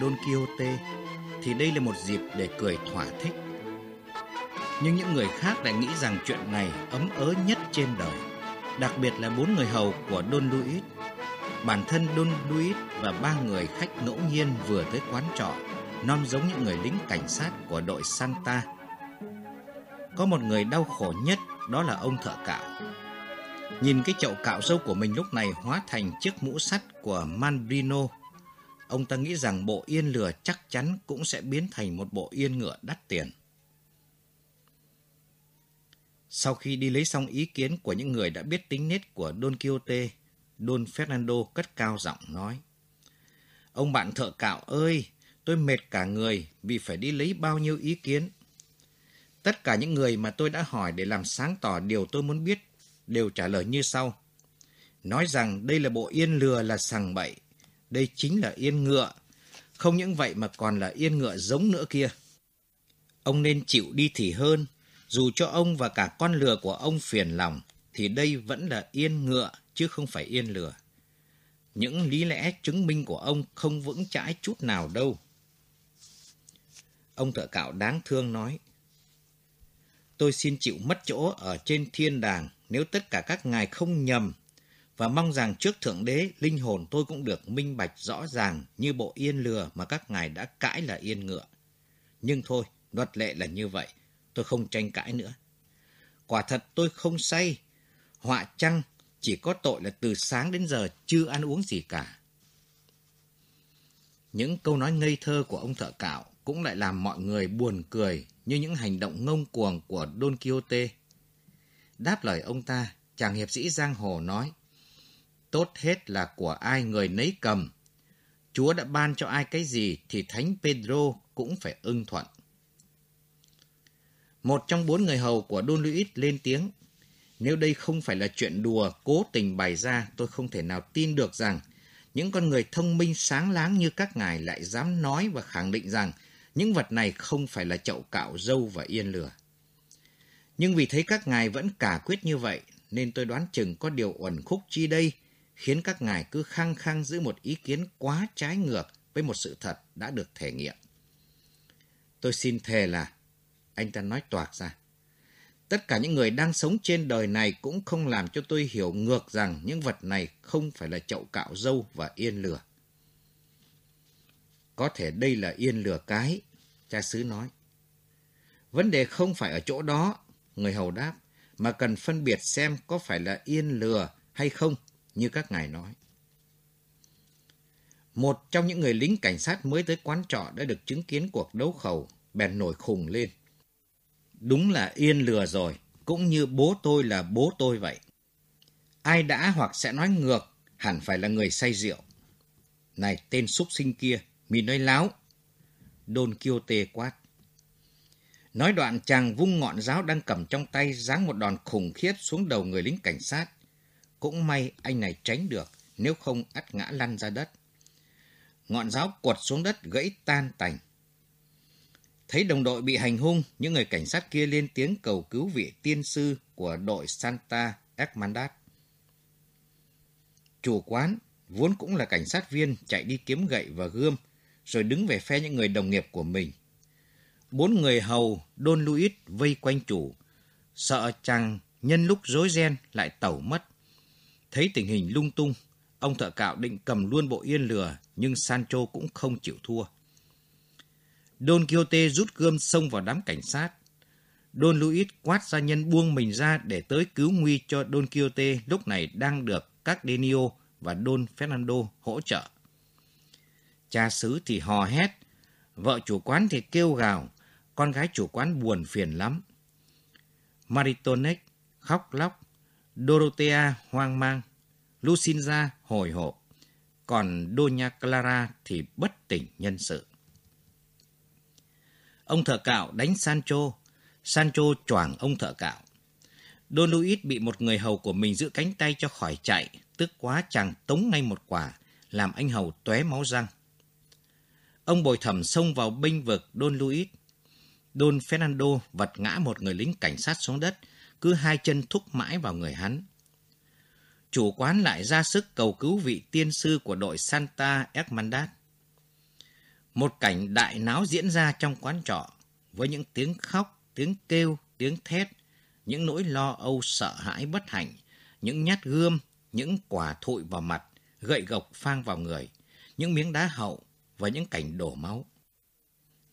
Don Quixote thì đây là một dịp để cười thỏa thích. Nhưng những người khác lại nghĩ rằng chuyện này ấm ớ nhất trên đời, đặc biệt là bốn người hầu của Don Luis. Bản thân Don Luis và ba người khách ngẫu nhiên vừa tới quán trọ, non giống những người lính cảnh sát của đội Santa. Có một người đau khổ nhất, đó là ông thợ cạo. Nhìn cái chậu cạo râu của mình lúc này hóa thành chiếc mũ sắt của Manbrino. Ông ta nghĩ rằng bộ yên lừa chắc chắn cũng sẽ biến thành một bộ yên ngựa đắt tiền. Sau khi đi lấy xong ý kiến của những người đã biết tính nết của Don Quixote, Don Fernando cất cao giọng nói. Ông bạn thợ cạo ơi, tôi mệt cả người vì phải đi lấy bao nhiêu ý kiến. Tất cả những người mà tôi đã hỏi để làm sáng tỏ điều tôi muốn biết đều trả lời như sau. Nói rằng đây là bộ yên lừa là sằng bậy, đây chính là yên ngựa. Không những vậy mà còn là yên ngựa giống nữa kia. Ông nên chịu đi thì hơn, dù cho ông và cả con lừa của ông phiền lòng, thì đây vẫn là yên ngựa chứ không phải yên lừa. Những lý lẽ chứng minh của ông không vững chãi chút nào đâu. Ông thợ cạo đáng thương nói, Tôi xin chịu mất chỗ ở trên thiên đàng nếu tất cả các ngài không nhầm và mong rằng trước Thượng Đế, linh hồn tôi cũng được minh bạch rõ ràng như bộ yên lừa mà các ngài đã cãi là yên ngựa. Nhưng thôi, luật lệ là như vậy, tôi không tranh cãi nữa. Quả thật tôi không say, họa chăng chỉ có tội là từ sáng đến giờ chưa ăn uống gì cả. Những câu nói ngây thơ của ông thợ cạo cũng lại làm mọi người buồn cười như những hành động ngông cuồng của Don Quixote. Đáp lời ông ta, chàng hiệp sĩ giang hồ nói, tốt hết là của ai người nấy cầm. Chúa đã ban cho ai cái gì thì Thánh Pedro cũng phải ưng thuận. Một trong bốn người hầu của Don Luis lên tiếng, nếu đây không phải là chuyện đùa cố tình bày ra, tôi không thể nào tin được rằng những con người thông minh sáng láng như các ngài lại dám nói và khẳng định rằng những vật này không phải là chậu cạo dâu và yên lửa. Nhưng vì thấy các ngài vẫn cả quyết như vậy, nên tôi đoán chừng có điều uẩn khúc chi đây, khiến các ngài cứ khăng khăng giữ một ý kiến quá trái ngược với một sự thật đã được thể nghiệm. Tôi xin thề là, anh ta nói toạc ra, tất cả những người đang sống trên đời này cũng không làm cho tôi hiểu ngược rằng những vật này không phải là chậu cạo dâu và yên lửa. Có thể đây là yên lửa cái, cha xứ nói. Vấn đề không phải ở chỗ đó, người hầu đáp, mà cần phân biệt xem có phải là yên lừa hay không, như các ngài nói. Một trong những người lính cảnh sát mới tới quán trọ đã được chứng kiến cuộc đấu khẩu, bèn nổi khùng lên. Đúng là yên lừa rồi, cũng như bố tôi là bố tôi vậy. Ai đã hoặc sẽ nói ngược, hẳn phải là người say rượu. Này tên súc sinh kia, mì nói láo. Don Quixote quát. Nói đoạn chàng vung ngọn giáo đang cầm trong tay giáng một đòn khủng khiếp xuống đầu người lính cảnh sát. Cũng may anh này tránh được, nếu không ắt ngã lăn ra đất. Ngọn giáo quật xuống đất gãy tan tành. Thấy đồng đội bị hành hung, những người cảnh sát kia lên tiếng cầu cứu vị tiên sư của đội Santa Hermandad. Chủ quán, vốn cũng là cảnh sát viên, chạy đi kiếm gậy và gươm, rồi đứng về phe những người đồng nghiệp của mình. Bốn người hầu Don Luis vây quanh chủ, sợ chàng nhân lúc rối ren lại tẩu mất. Thấy tình hình lung tung, ông thợ cạo định cầm luôn bộ yên lừa, nhưng Sancho cũng không chịu thua. Don Quixote rút gươm xông vào đám cảnh sát. Don Luis quát ra nhân buông mình ra để tới cứu nguy cho Don Quixote lúc này đang được các Denio và Don Fernando hỗ trợ. Cha xứ thì hò hét, vợ chủ quán thì kêu gào, con gái chủ quán buồn phiền lắm. Maritonek khóc lóc, Dorothea hoang mang, Lucinda hồi hộp, còn Doña Clara thì bất tỉnh nhân sự. Ông thợ cạo đánh Sancho, Sancho choảng ông thợ cạo. Don Luis bị một người hầu của mình giữ cánh tay cho khỏi chạy, tức quá chàng tống ngay một quả, làm anh hầu tóe máu răng. Ông bồi thẩm xông vào binh vực Don Luis. Don Fernando vật ngã một người lính cảnh sát xuống đất, cứ hai chân thúc mãi vào người hắn. chủ quán lại ra sức cầu cứu vị tiên sư của đội Santa Hermandad. Một cảnh đại náo diễn ra trong quán trọ, với những tiếng khóc, tiếng kêu, tiếng thét, những nỗi lo âu sợ hãi bất hạnh, những nhát gươm, những quả thụi vào mặt, gậy gộc phang vào người, những miếng đá hậu và những cảnh đổ máu.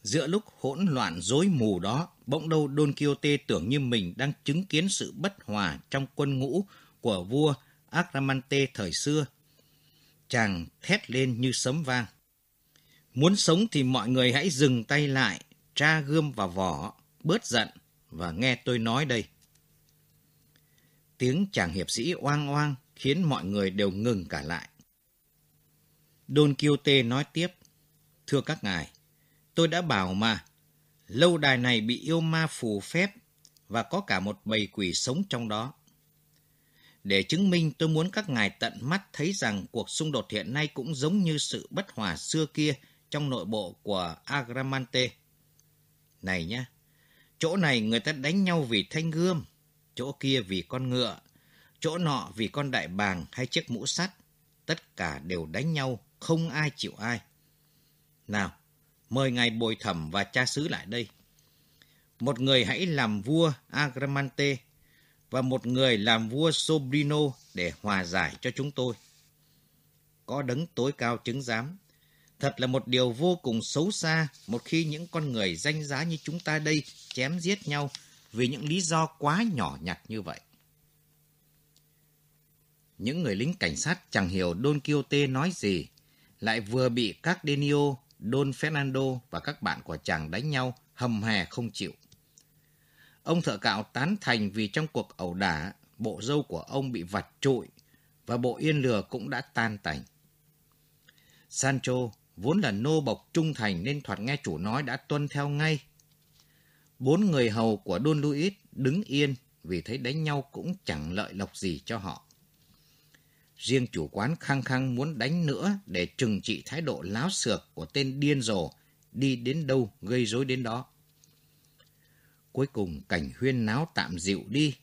Giữa lúc hỗn loạn rối mù đó, bỗng đâu Don Quixote tưởng như mình đang chứng kiến sự bất hòa trong quân ngũ của vua Agramante thời xưa. Chàng thét lên như sấm vang. Muốn sống thì mọi người hãy dừng tay lại, tra gươm vào vỏ, bớt giận và nghe tôi nói đây. Tiếng chàng hiệp sĩ oang oang khiến mọi người đều ngừng cả lại. Don Quixote nói tiếp, Thưa các ngài, tôi đã bảo mà, lâu đài này bị yêu ma phù phép và có cả một bầy quỷ sống trong đó. Để chứng minh tôi muốn các ngài tận mắt thấy rằng cuộc xung đột hiện nay cũng giống như sự bất hòa xưa kia trong nội bộ của Agramante. Này nhá, chỗ này người ta đánh nhau vì thanh gươm, chỗ kia vì con ngựa, chỗ nọ vì con đại bàng hay chiếc mũ sắt. Tất cả đều đánh nhau, không ai chịu ai. Nào, mời ngài bồi thẩm và cha xứ lại đây. Một người hãy làm vua Agramante và một người làm vua Sobrino để hòa giải cho chúng tôi. Có đấng tối cao chứng giám. Thật là một điều vô cùng xấu xa một khi những con người danh giá như chúng ta đây chém giết nhau vì những lý do quá nhỏ nhặt như vậy. Những người lính cảnh sát chẳng hiểu Don Quixote nói gì, lại vừa bị các Denio, Don Fernando và các bạn của chàng đánh nhau hầm hè không chịu. Ông thợ cạo tán thành vì trong cuộc ẩu đả, bộ dâu của ông bị vặt trụi và bộ yên lừa cũng đã tan tành. Sancho vốn là nô bộc trung thành nên thoạt nghe chủ nói đã tuân theo ngay. Bốn người hầu của Don Luis đứng yên vì thấy đánh nhau cũng chẳng lợi lộc gì cho họ. Riêng chủ quán khăng khăng muốn đánh nữa để trừng trị thái độ láo xược của tên điên rồ đi đến đâu gây rối đến đó. Cuối cùng cảnh huyên náo tạm dịu đi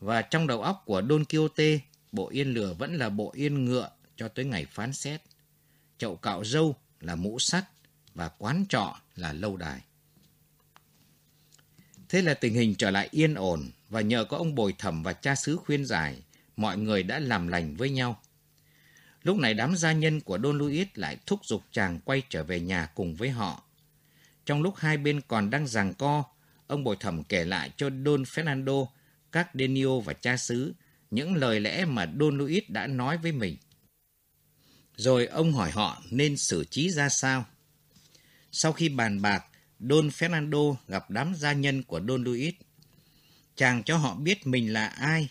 và trong đầu óc của Don Quixote bộ yên lửa vẫn là bộ yên ngựa cho tới ngày phán xét. Chậu cạo râu là mũ sắt và quán trọ là lâu đài. Thế là tình hình trở lại yên ổn và nhờ có ông bồi thẩm và cha xứ khuyên giải, mọi người đã làm lành với nhau. Lúc này đám gia nhân của Don Luis lại thúc giục chàng quay trở về nhà cùng với họ. Trong lúc hai bên còn đang giằng co, ông bồi thẩm kể lại cho Don Fernando, các Denio và cha xứ những lời lẽ mà Don Luis đã nói với mình. Rồi ông hỏi họ nên xử trí ra sao. Sau khi bàn bạc, Don Fernando gặp đám gia nhân của Don Luis. Chàng cho họ biết mình là ai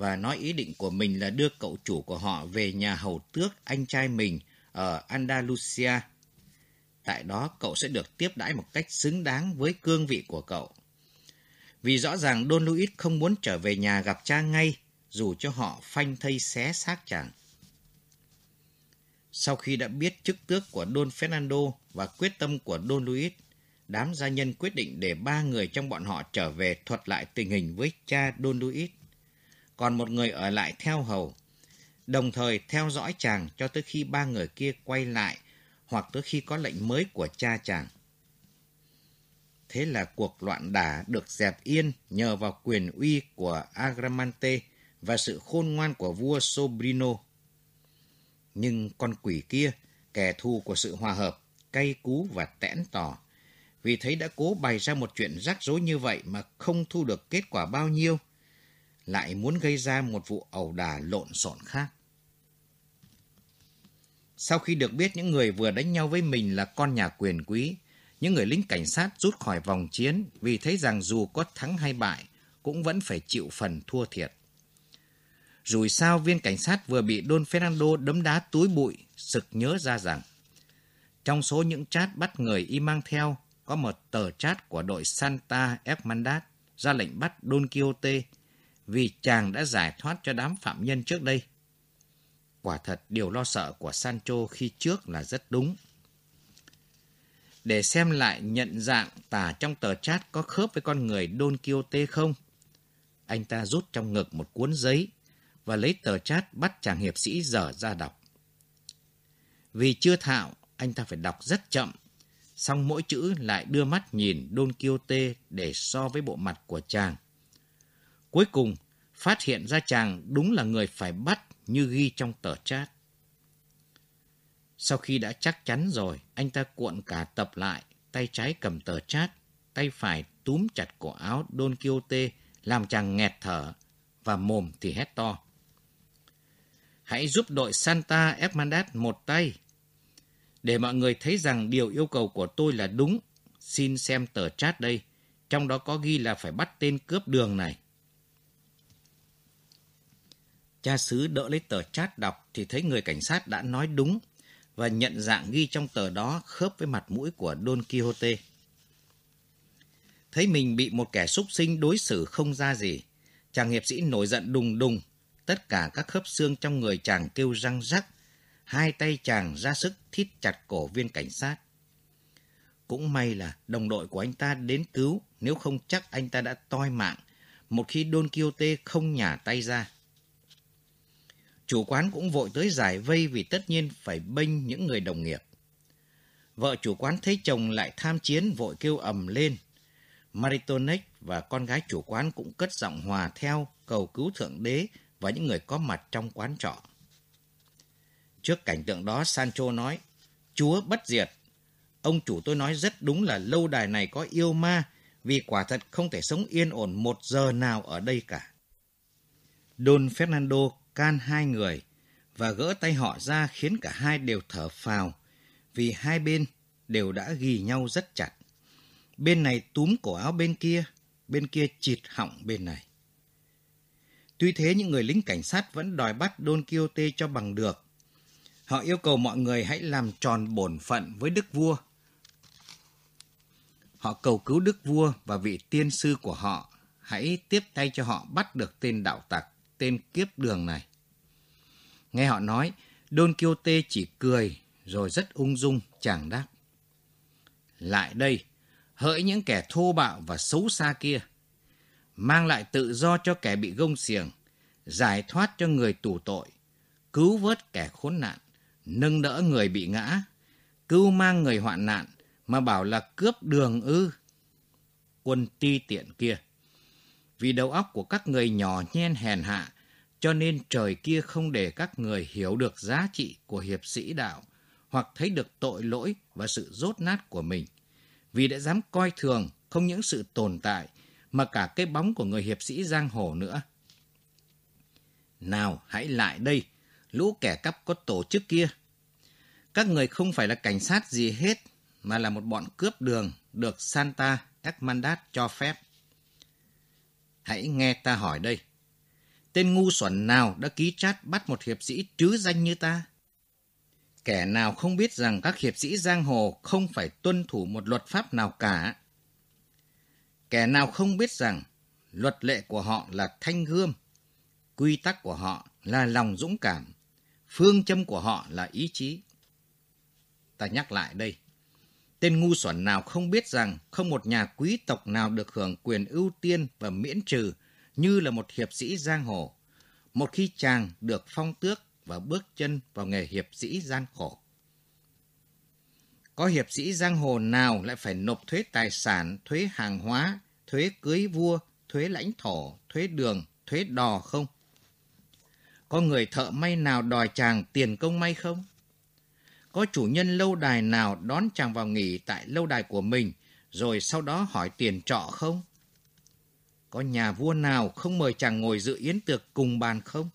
và nói ý định của mình là đưa cậu chủ của họ về nhà hầu tước anh trai mình ở Andalusia. Tại đó cậu sẽ được tiếp đãi một cách xứng đáng với cương vị của cậu. Vì rõ ràng Don Luis không muốn trở về nhà gặp cha ngay, dù cho họ phanh thây xé xác chàng. Sau khi đã biết chức tước của Don Fernando và quyết tâm của Don Luis, đám gia nhân quyết định để ba người trong bọn họ trở về thuật lại tình hình với cha Don Luis còn một người ở lại theo hầu, đồng thời theo dõi chàng cho tới khi ba người kia quay lại hoặc tới khi có lệnh mới của cha chàng. Thế là cuộc loạn đả được dẹp yên nhờ vào quyền uy của Agramante và sự khôn ngoan của vua Sobrino. Nhưng con quỷ kia, kẻ thù của sự hòa hợp, cay cú và tẽn tỏ, vì thấy đã cố bày ra một chuyện rắc rối như vậy mà không thu được kết quả bao nhiêu, lại muốn gây ra một vụ ẩu đả lộn xộn khác. Sau khi được biết những người vừa đánh nhau với mình là con nhà quyền quý, những người lính cảnh sát rút khỏi vòng chiến vì thấy rằng dù có thắng hay bại, cũng vẫn phải chịu phần thua thiệt. Rồi sao viên cảnh sát vừa bị Don Fernando đấm đá túi bụi, sực nhớ ra rằng trong số những chat bắt người y mang theo có một tờ chat của đội Santa Hermandad ra lệnh bắt Don Quixote vì chàng đã giải thoát cho đám phạm nhân trước đây. Quả thật điều lo sợ của Sancho khi trước là rất đúng. Để xem lại nhận dạng tả trong tờ chat có khớp với con người Don Quixote không? Anh ta rút trong ngực một cuốn giấy và lấy tờ chat bắt chàng hiệp sĩ dở ra đọc. Vì chưa thạo, anh ta phải đọc rất chậm, xong mỗi chữ lại đưa mắt nhìn Don Quixote để so với bộ mặt của chàng. Cuối cùng, phát hiện ra chàng đúng là người phải bắt như ghi trong tờ chat. Sau khi đã chắc chắn rồi, anh ta cuộn cả tập lại, tay trái cầm tờ chat, tay phải túm chặt cổ áo Don Quixote làm chàng nghẹt thở và mồm thì hét to. Hãy giúp đội Santa Hermandad một tay. Để mọi người thấy rằng điều yêu cầu của tôi là đúng, xin xem tờ chat đây. Trong đó có ghi là phải bắt tên cướp đường này. Cha xứ đỡ lấy tờ chat đọc thì thấy người cảnh sát đã nói đúng và nhận dạng ghi trong tờ đó khớp với mặt mũi của Don Quixote. Thấy mình bị một kẻ súc sinh đối xử không ra gì, chàng hiệp sĩ nổi giận đùng đùng, tất cả các khớp xương trong người chàng kêu răng rắc, hai tay chàng ra sức thít chặt cổ viên cảnh sát. Cũng may là đồng đội của anh ta đến cứu, nếu không chắc anh ta đã toi mạng, một khi Don Quixote không nhả tay ra. Chủ quán cũng vội tới giải vây vì tất nhiên phải bênh những người đồng nghiệp. Vợ chủ quán thấy chồng lại tham chiến vội kêu ầm lên. Maritonek và con gái chủ quán cũng cất giọng hòa theo cầu cứu Thượng Đế và những người có mặt trong quán trọ. Trước cảnh tượng đó, Sancho nói, Chúa bất diệt. Ông chủ tôi nói rất đúng là lâu đài này có yêu ma, vì quả thật không thể sống yên ổn một giờ nào ở đây cả. Don Fernando can hai người và gỡ tay họ ra khiến cả hai đều thở phào vì hai bên đều đã ghi nhau rất chặt. Bên này túm cổ áo bên kia, bên kia chịt họng bên này. Tuy thế những người lính cảnh sát vẫn đòi bắt Don Quixote cho bằng được. Họ yêu cầu mọi người hãy làm tròn bổn phận với đức vua. Họ cầu cứu đức vua và vị tiên sư của họ hãy tiếp tay cho họ bắt được tên đạo tặc, tên kiếp đường này. Nghe họ nói, Don Quixote chỉ cười rồi rất ung dung chàng đáp. Lại đây, hỡi những kẻ thô bạo và xấu xa kia, mang lại tự do cho kẻ bị gông xiềng, giải thoát cho người tù tội, cứu vớt kẻ khốn nạn, nâng đỡ người bị ngã, cứu mang người hoạn nạn mà bảo là cướp đường ư. Quân ti tiện kia. Vì đầu óc của các người nhỏ nhen hèn hạ, cho nên trời kia không để các người hiểu được giá trị của hiệp sĩ đạo hoặc thấy được tội lỗi và sự rốt nát của mình. Vì đã dám coi thường không những sự tồn tại mà cả cái bóng của người hiệp sĩ giang hồ nữa. Nào, hãy lại đây, lũ kẻ cắp có tổ chức kia. Các người không phải là cảnh sát gì hết, mà là một bọn cướp đường được Santa Hermandad cho phép. Hãy nghe ta hỏi đây. Tên ngu xuẩn nào đã ký chát bắt một hiệp sĩ trứ danh như ta? Kẻ nào không biết rằng các hiệp sĩ giang hồ không phải tuân thủ một luật pháp nào cả? Kẻ nào không biết rằng luật lệ của họ là thanh gươm, quy tắc của họ là lòng dũng cảm, phương châm của họ là ý chí. Ta nhắc lại đây, tên ngu xuẩn nào không biết rằng không một nhà quý tộc nào được hưởng quyền ưu tiên và miễn trừ như là một hiệp sĩ giang hồ, một khi chàng được phong tước và bước chân vào nghề hiệp sĩ gian khổ. Có hiệp sĩ giang hồ nào lại phải nộp thuế tài sản, thuế hàng hóa, thuế cưới vua, thuế lãnh thổ, thuế đường, thuế đò không? Có người thợ may nào đòi chàng tiền công may không? Có chủ nhân lâu đài nào đón chàng vào nghỉ tại lâu đài của mình, rồi sau đó hỏi tiền trọ không? Có nhà vua nào không mời chàng ngồi dự yến tiệc cùng bàn không?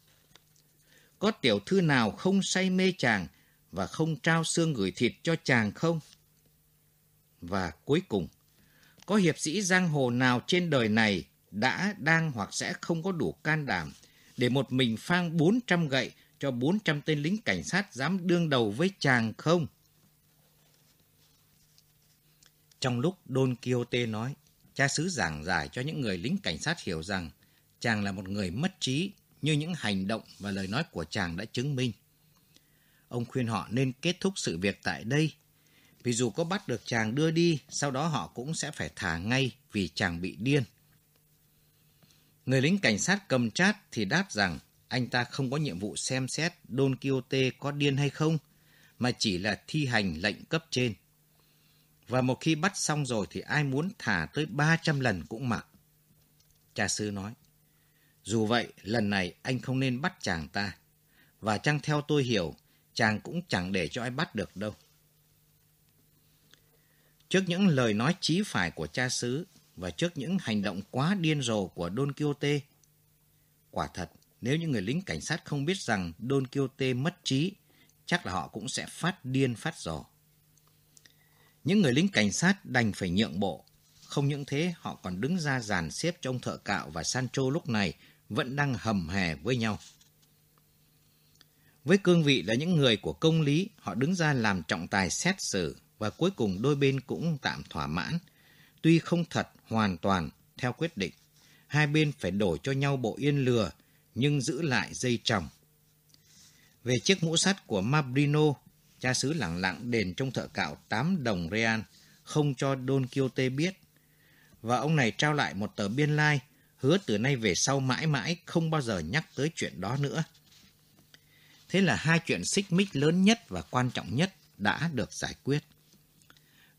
Có tiểu thư nào không say mê chàng và không trao xương gửi thịt cho chàng không? Và cuối cùng, có hiệp sĩ giang hồ nào trên đời này đã, đang hoặc sẽ không có đủ can đảm để một mình phang 400 gậy cho 400 tên lính cảnh sát dám đương đầu với chàng không? Trong lúc Don Quixote nói, cha xứ giảng giải cho những người lính cảnh sát hiểu rằng chàng là một người mất trí như những hành động và lời nói của chàng đã chứng minh. Ông khuyên họ nên kết thúc sự việc tại đây, vì dù có bắt được chàng đưa đi, sau đó họ cũng sẽ phải thả ngay vì chàng bị điên. Người lính cảnh sát cầm chát thì đáp rằng anh ta không có nhiệm vụ xem xét Don Quixote có điên hay không, mà chỉ là thi hành lệnh cấp trên. Và một khi bắt xong rồi thì ai muốn thả tới 300 lần cũng mặc. Cha sư nói, dù vậy lần này anh không nên bắt chàng ta. Và chăng theo tôi hiểu, chàng cũng chẳng để cho ai bắt được đâu. Trước những lời nói chí phải của cha xứ và trước những hành động quá điên rồ của Don Quixote, quả thật, nếu những người lính cảnh sát không biết rằng Don Quixote mất trí, chắc là họ cũng sẽ phát điên phát rồ. Những người lính cảnh sát đành phải nhượng bộ. Không những thế, họ còn đứng ra dàn xếp cho ông thợ cạo và Sancho lúc này vẫn đang hầm hè với nhau. Với cương vị là những người của công lý, họ đứng ra làm trọng tài xét xử và cuối cùng đôi bên cũng tạm thỏa mãn. Tuy không thật hoàn toàn theo quyết định, hai bên phải đổi cho nhau bộ yên lừa nhưng giữ lại dây tròng. Về chiếc mũ sắt của Mabrino, cha xứ lặng lặng đền trong thợ cạo 8 đồng real, không cho Don Quixote biết. Và ông này trao lại một tờ biên lai, hứa từ nay về sau mãi mãi không bao giờ nhắc tới chuyện đó nữa. Thế là hai chuyện xích mích lớn nhất và quan trọng nhất đã được giải quyết.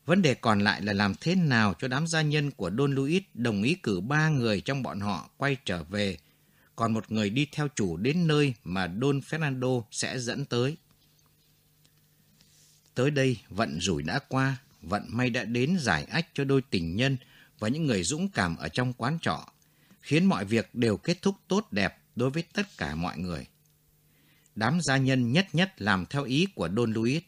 Vấn đề còn lại là làm thế nào cho đám gia nhân của Don Luis đồng ý cử ba người trong bọn họ quay trở về, còn một người đi theo chủ đến nơi mà Don Fernando sẽ dẫn tới. Tới đây, vận rủi đã qua, vận may đã đến giải ách cho đôi tình nhân và những người dũng cảm ở trong quán trọ, khiến mọi việc đều kết thúc tốt đẹp đối với tất cả mọi người. Đám gia nhân nhất nhất làm theo ý của Don Luis.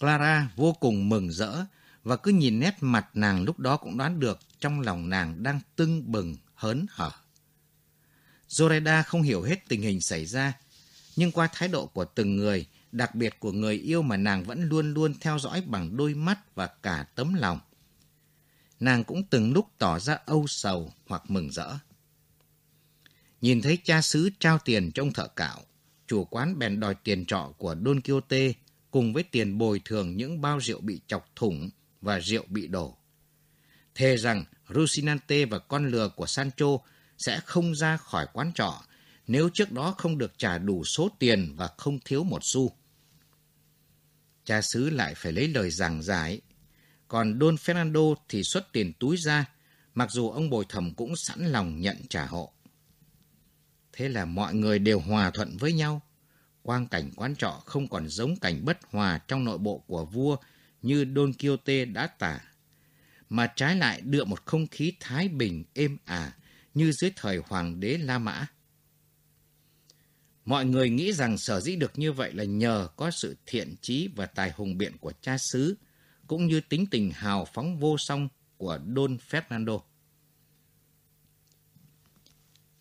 Clara vô cùng mừng rỡ và cứ nhìn nét mặt nàng lúc đó cũng đoán được trong lòng nàng đang tưng bừng, hớn hở. Zoreda không hiểu hết tình hình xảy ra, nhưng qua thái độ của từng người, đặc biệt của người yêu mà nàng vẫn luôn luôn theo dõi bằng đôi mắt và cả tấm lòng. Nàng cũng từng lúc tỏ ra âu sầu hoặc mừng rỡ. Nhìn thấy cha xứ trao tiền trong thợ cạo, chủ quán bèn đòi tiền trọ của Don Quixote cùng với tiền bồi thường những bao rượu bị chọc thủng và rượu bị đổ. Thề rằng Rusinante và con lừa của Sancho sẽ không ra khỏi quán trọ nếu trước đó không được trả đủ số tiền và không thiếu một xu. Cha xứ lại phải lấy lời giảng giải, còn Don Fernando thì xuất tiền túi ra, mặc dù ông bồi thẩm cũng sẵn lòng nhận trả hộ. Thế là mọi người đều hòa thuận với nhau. Quang cảnh quán trọ không còn giống cảnh bất hòa trong nội bộ của vua như Don Quixote đã tả, mà trái lại đưa một không khí thái bình êm ả như dưới thời hoàng đế La Mã. Mọi người nghĩ rằng sở dĩ được như vậy là nhờ có sự thiện trí và tài hùng biện của cha xứ, cũng như tính tình hào phóng vô song của Don Fernando.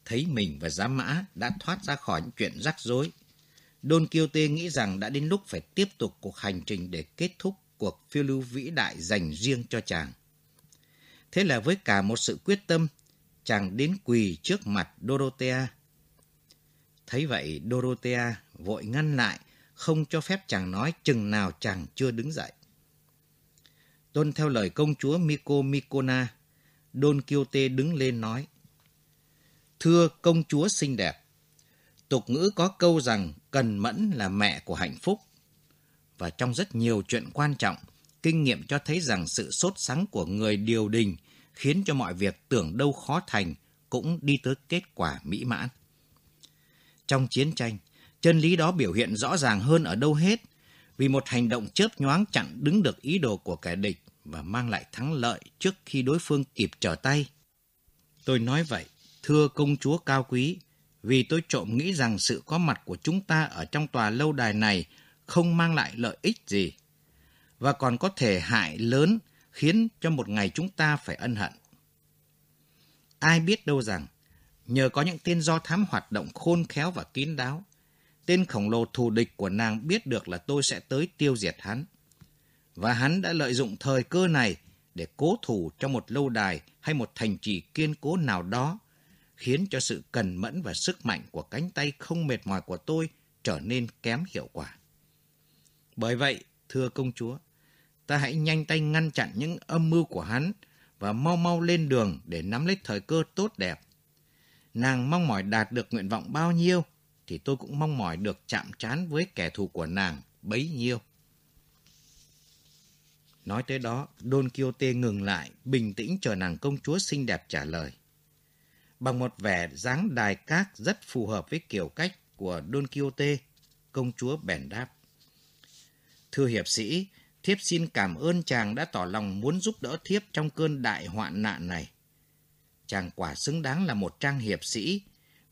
Thấy mình và giá mã đã thoát ra khỏi những chuyện rắc rối, Don Quixote nghĩ rằng đã đến lúc phải tiếp tục cuộc hành trình để kết thúc cuộc phiêu lưu vĩ đại dành riêng cho chàng. Thế là với cả một sự quyết tâm, chàng đến quỳ trước mặt Dorothea. Thấy vậy, Dorothea vội ngăn lại, không cho phép chàng nói chừng nào chàng chưa đứng dậy. Tuân theo lời công chúa Miko Mikona, Don Quixote đứng lên nói, Thưa công chúa xinh đẹp, tục ngữ có câu rằng cần mẫn là mẹ của hạnh phúc. Và trong rất nhiều chuyện quan trọng, kinh nghiệm cho thấy rằng sự sốt sắng của người điều đình khiến cho mọi việc tưởng đâu khó thành cũng đi tới kết quả mỹ mãn. Trong chiến tranh, chân lý đó biểu hiện rõ ràng hơn ở đâu hết vì một hành động chớp nhoáng chặn đứng được ý đồ của kẻ địch và mang lại thắng lợi trước khi đối phương kịp trở tay. Tôi nói vậy, thưa công chúa cao quý, vì tôi trộm nghĩ rằng sự có mặt của chúng ta ở trong tòa lâu đài này không mang lại lợi ích gì, và còn có thể hại lớn khiến cho một ngày chúng ta phải ân hận. Ai biết đâu rằng, nhờ có những tên do thám hoạt động khôn khéo và kín đáo, tên khổng lồ thù địch của nàng biết được là tôi sẽ tới tiêu diệt hắn. Và hắn đã lợi dụng thời cơ này để cố thủ trong một lâu đài hay một thành trì kiên cố nào đó, khiến cho sự cần mẫn và sức mạnh của cánh tay không mệt mỏi của tôi trở nên kém hiệu quả. Bởi vậy, thưa công chúa, ta hãy nhanh tay ngăn chặn những âm mưu của hắn và mau mau lên đường để nắm lấy thời cơ tốt đẹp. Nàng mong mỏi đạt được nguyện vọng bao nhiêu, thì tôi cũng mong mỏi được chạm trán với kẻ thù của nàng bấy nhiêu. Nói tới đó, Don Quixote ngừng lại, bình tĩnh chờ nàng công chúa xinh đẹp trả lời. Bằng một vẻ dáng đài cát rất phù hợp với kiểu cách của Don Quixote, công chúa bèn đáp. Thưa hiệp sĩ, thiếp xin cảm ơn chàng đã tỏ lòng muốn giúp đỡ thiếp trong cơn đại hoạn nạn này. Chàng quả xứng đáng là một trang hiệp sĩ,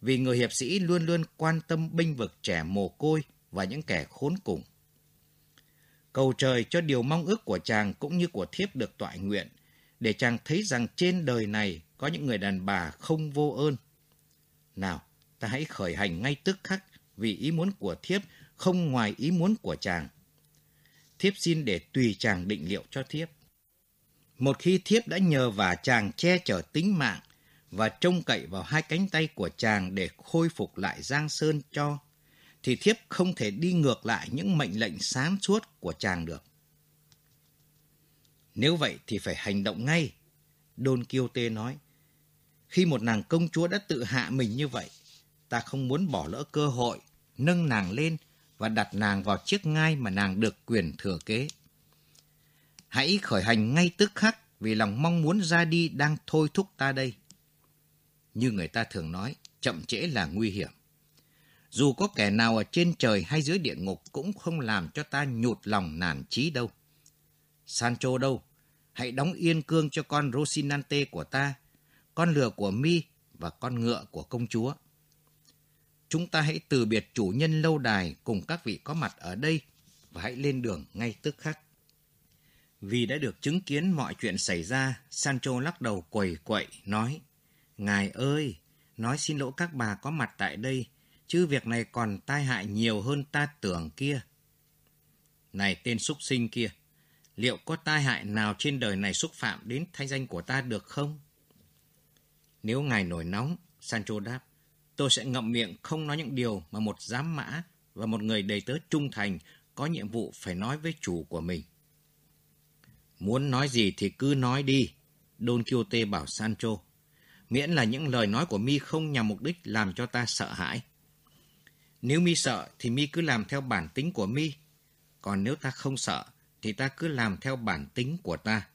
vì người hiệp sĩ luôn luôn quan tâm binh vực trẻ mồ côi và những kẻ khốn cùng. Cầu trời cho điều mong ước của chàng cũng như của thiếp được tọa nguyện, để chàng thấy rằng trên đời này có những người đàn bà không vô ơn. Nào, ta hãy khởi hành ngay tức khắc vì ý muốn của thiếp không ngoài ý muốn của chàng. Thiếp xin để tùy chàng định liệu cho thiếp. Một khi thiếp đã nhờ và chàng che chở tính mạng và trông cậy vào hai cánh tay của chàng để khôi phục lại Giang Sơn cho, thì thiếp không thể đi ngược lại những mệnh lệnh sáng suốt của chàng được. Nếu vậy thì phải hành động ngay, Don Quixote nói. Khi một nàng công chúa đã tự hạ mình như vậy, ta không muốn bỏ lỡ cơ hội nâng nàng lên và đặt nàng vào chiếc ngai mà nàng được quyền thừa kế. Hãy khởi hành ngay tức khắc vì lòng mong muốn ra đi đang thôi thúc ta đây. Như người ta thường nói, chậm trễ là nguy hiểm. Dù có kẻ nào ở trên trời hay dưới địa ngục cũng không làm cho ta nhụt lòng nản chí đâu. Sancho đâu? Hãy đóng yên cương cho con Rosinante của ta, con lừa của mi và con ngựa của công chúa. Chúng ta hãy từ biệt chủ nhân lâu đài cùng các vị có mặt ở đây và hãy lên đường ngay tức khắc. Vì đã được chứng kiến mọi chuyện xảy ra, Sancho lắc đầu quầy quậy, nói, Ngài ơi, nói xin lỗi các bà có mặt tại đây, chứ việc này còn tai hại nhiều hơn ta tưởng kia. Này tên súc sinh kia, liệu có tai hại nào trên đời này xúc phạm đến thanh danh của ta được không? Nếu ngài nổi nóng, Sancho đáp, tôi sẽ ngậm miệng không nói những điều mà một giám mã và một người đầy tớ trung thành có nhiệm vụ phải nói với chủ của mình. Muốn nói gì thì cứ nói đi, Don Quixote bảo Sancho. Miễn là những lời nói của mi không nhằm mục đích làm cho ta sợ hãi. Nếu mi sợ thì mi cứ làm theo bản tính của mi. Còn nếu ta không sợ thì ta cứ làm theo bản tính của ta.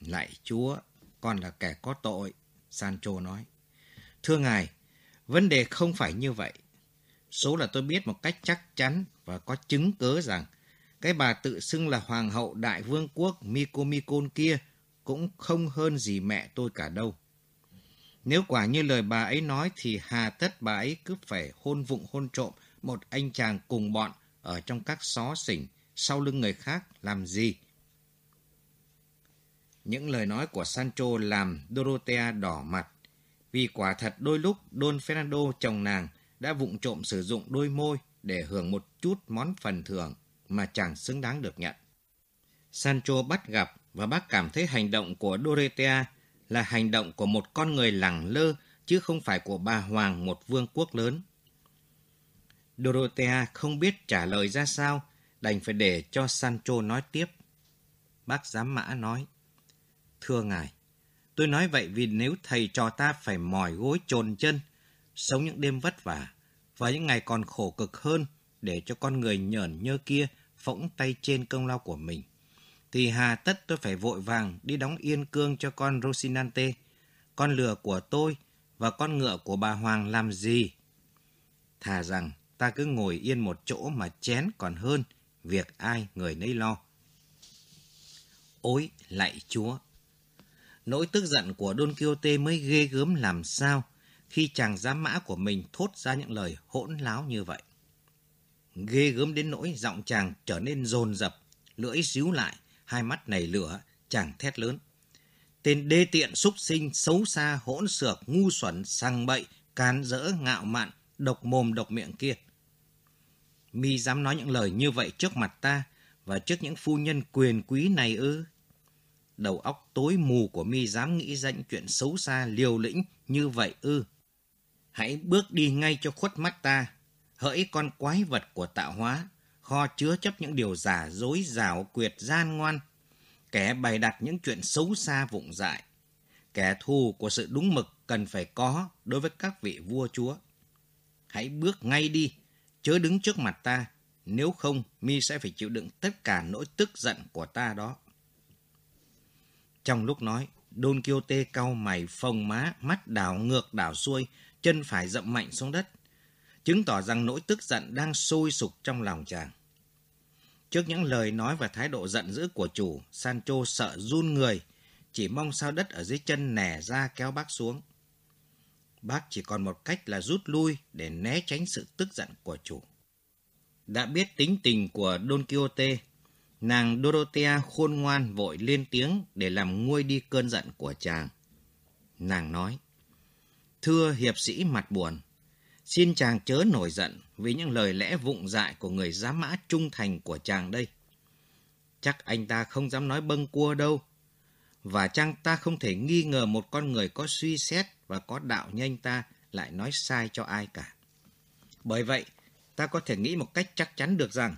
Lại chúa, con là kẻ có tội, Sancho nói. Thưa ngài, vấn đề không phải như vậy. Số là tôi biết một cách chắc chắn và có chứng cớ rằng cái bà tự xưng là hoàng hậu đại vương quốc Mikomikon kia cũng không hơn gì mẹ tôi cả đâu. Nếu quả như lời bà ấy nói thì hà tất bà ấy cứ phải hôn vụng hôn trộm một anh chàng cùng bọn ở trong các xó xỉnh sau lưng người khác làm gì? Những lời nói của Sancho làm Dorothea đỏ mặt, vì quả thật đôi lúc Don Fernando chồng nàng đã vụng trộm sử dụng đôi môi để hưởng một chút món phần thưởng mà chẳng xứng đáng được nhận. Sancho bắt gặp và bác cảm thấy hành động của Dorothea là hành động của một con người lẳng lơ chứ không phải của bà Hoàng một vương quốc lớn. Dorothea không biết trả lời ra sao, đành phải để cho Sancho nói tiếp. Bác giám mã nói, Thưa ngài, tôi nói vậy vì nếu thầy trò ta phải mỏi gối trồn chân, sống những đêm vất vả, và những ngày còn khổ cực hơn để cho con người nhởn nhơ kia phỗng tay trên công lao của mình thì hà tất tôi phải vội vàng đi đóng yên cương cho con Rosinante, con lừa của tôi và con ngựa của bà Hoàng làm gì? Thà rằng ta cứ ngồi yên một chỗ mà chén còn hơn, việc ai người nấy lo. Ôi, lạy chúa! Nỗi tức giận của Don Quixote mới ghê gớm làm sao khi chàng giám mã của mình thốt ra những lời hỗn láo như vậy. Ghê gớm đến nỗi giọng chàng trở nên dồn dập, lưỡi xíu lại, hai mắt nảy lửa, chàng thét lớn. Tên đê tiện súc sinh, xấu xa, hỗn xược, ngu xuẩn, sang bậy, can dỡ, ngạo mạn, độc mồm độc miệng kia. Mi dám nói những lời như vậy trước mặt ta và trước những phu nhân quyền quý này ư? Đầu óc tối mù của mi dám nghĩ ra những chuyện xấu xa, liều lĩnh như vậy ư? Hãy bước đi ngay cho khuất mắt ta, hỡi con quái vật của tạo hóa, kho chứa chấp những điều giả dối, rào quyệt, gian ngoan, kẻ bày đặt những chuyện xấu xa vụng dại. Kẻ thù của sự đúng mực cần phải có đối với các vị vua chúa. Hãy bước ngay đi, chớ đứng trước mặt ta, nếu không mi sẽ phải chịu đựng tất cả nỗi tức giận của ta đó. Trong lúc nói, Don Quixote cau mày phồng má, mắt đảo ngược đảo xuôi, chân phải dậm mạnh xuống đất, chứng tỏ rằng nỗi tức giận đang sôi sục trong lòng chàng. Trước những lời nói và thái độ giận dữ của chủ, Sancho sợ run người, chỉ mong sao đất ở dưới chân nẻ ra kéo bác xuống. Bác chỉ còn một cách là rút lui để né tránh sự tức giận của chủ. Đã biết tính tình của Don Quixote, nàng Dorothea khôn ngoan vội lên tiếng để làm nguôi đi cơn giận của chàng. Nàng nói, Thưa hiệp sĩ mặt buồn, xin chàng chớ nổi giận vì những lời lẽ vụng dại của người giám mã trung thành của chàng đây. Chắc anh ta không dám nói bâng cua đâu, và chăng ta không thể nghi ngờ một con người có suy xét và có đạo như anh ta lại nói sai cho ai cả. Bởi vậy, ta có thể nghĩ một cách chắc chắn được rằng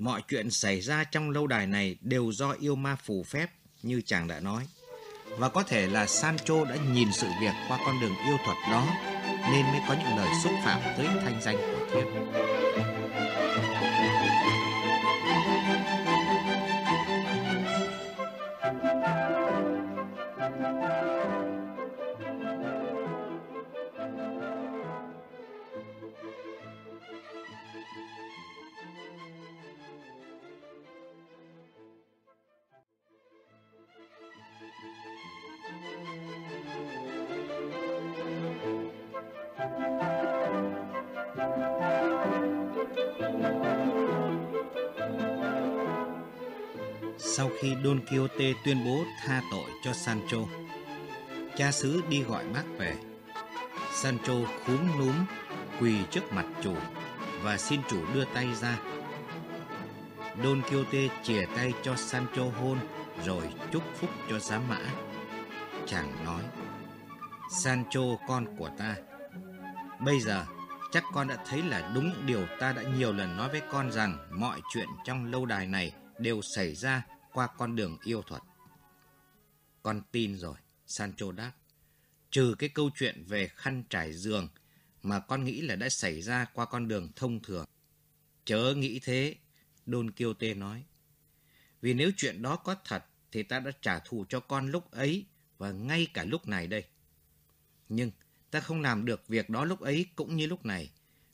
mọi chuyện xảy ra trong lâu đài này đều do yêu ma phù phép, như chàng đã nói. Và có thể là Sancho đã nhìn sự việc qua con đường yêu thuật đó, nên mới có những lời xúc phạm tới thanh danh của thiên. Sau khi Don Quixote tuyên bố tha tội cho Sancho, cha xứ đi gọi bác về. Sancho khúm núm quỳ trước mặt chủ và xin chủ đưa tay ra. Don Quixote chìa tay cho Sancho hôn rồi chúc phúc cho giám mã. Chàng nói, Sancho con của ta, bây giờ chắc con đã thấy là đúng điều ta đã nhiều lần nói với con rằng mọi chuyện trong lâu đài này đều xảy ra qua con đường yêu thuật. Con tin rồi, Sancho đáp. Trừ cái câu chuyện về khăn trải giường mà con nghĩ là đã xảy ra qua con đường thông thường. Chớ nghĩ thế, Don Quixote nói. Vì nếu chuyện đó có thật thì ta đã trả thù cho con lúc ấy và ngay cả lúc này đây. Nhưng ta không làm được việc đó lúc ấy cũng như lúc này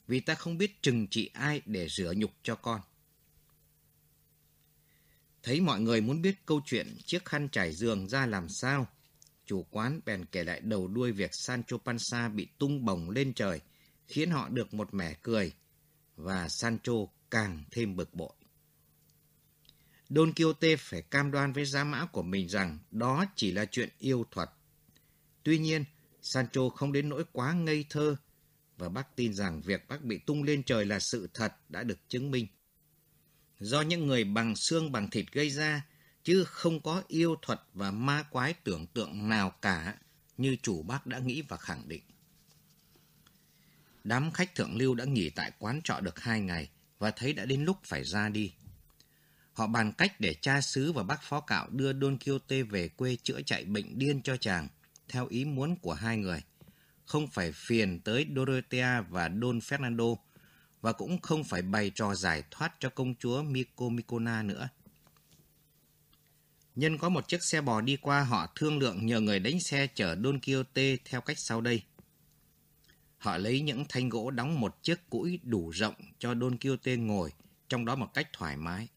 vì ta không biết trừng trị ai để rửa nhục cho con. Thấy mọi người muốn biết câu chuyện chiếc khăn trải giường ra làm sao, chủ quán bèn kể lại đầu đuôi việc Sancho Panza bị tung bồng lên trời, khiến họ được một mẻ cười, và Sancho càng thêm bực bội. Don Quixote phải cam đoan với giá mã của mình rằng đó chỉ là chuyện yêu thuật. Tuy nhiên, Sancho không đến nỗi quá ngây thơ, và bác tin rằng việc bác bị tung lên trời là sự thật đã được chứng minh do những người bằng xương bằng thịt gây ra, chứ không có yêu thuật và ma quái tưởng tượng nào cả, như chủ bác đã nghĩ và khẳng định. Đám khách thượng lưu đã nghỉ tại quán trọ được hai ngày và thấy đã đến lúc phải ra đi. Họ bàn cách để cha xứ và bác phó cạo đưa Don Quixote về quê chữa chạy bệnh điên cho chàng, theo ý muốn của hai người. Không phải phiền tới Dorothea và Don Fernando, và cũng không phải bày trò giải thoát cho công chúa Miko Mikona nữa. Nhân có một chiếc xe bò đi qua họ thương lượng nhờ người đánh xe chở Don Quixote theo cách sau đây. Họ lấy những thanh gỗ đóng một chiếc cũi đủ rộng cho Don Quixote ngồi, trong đó một cách thoải mái.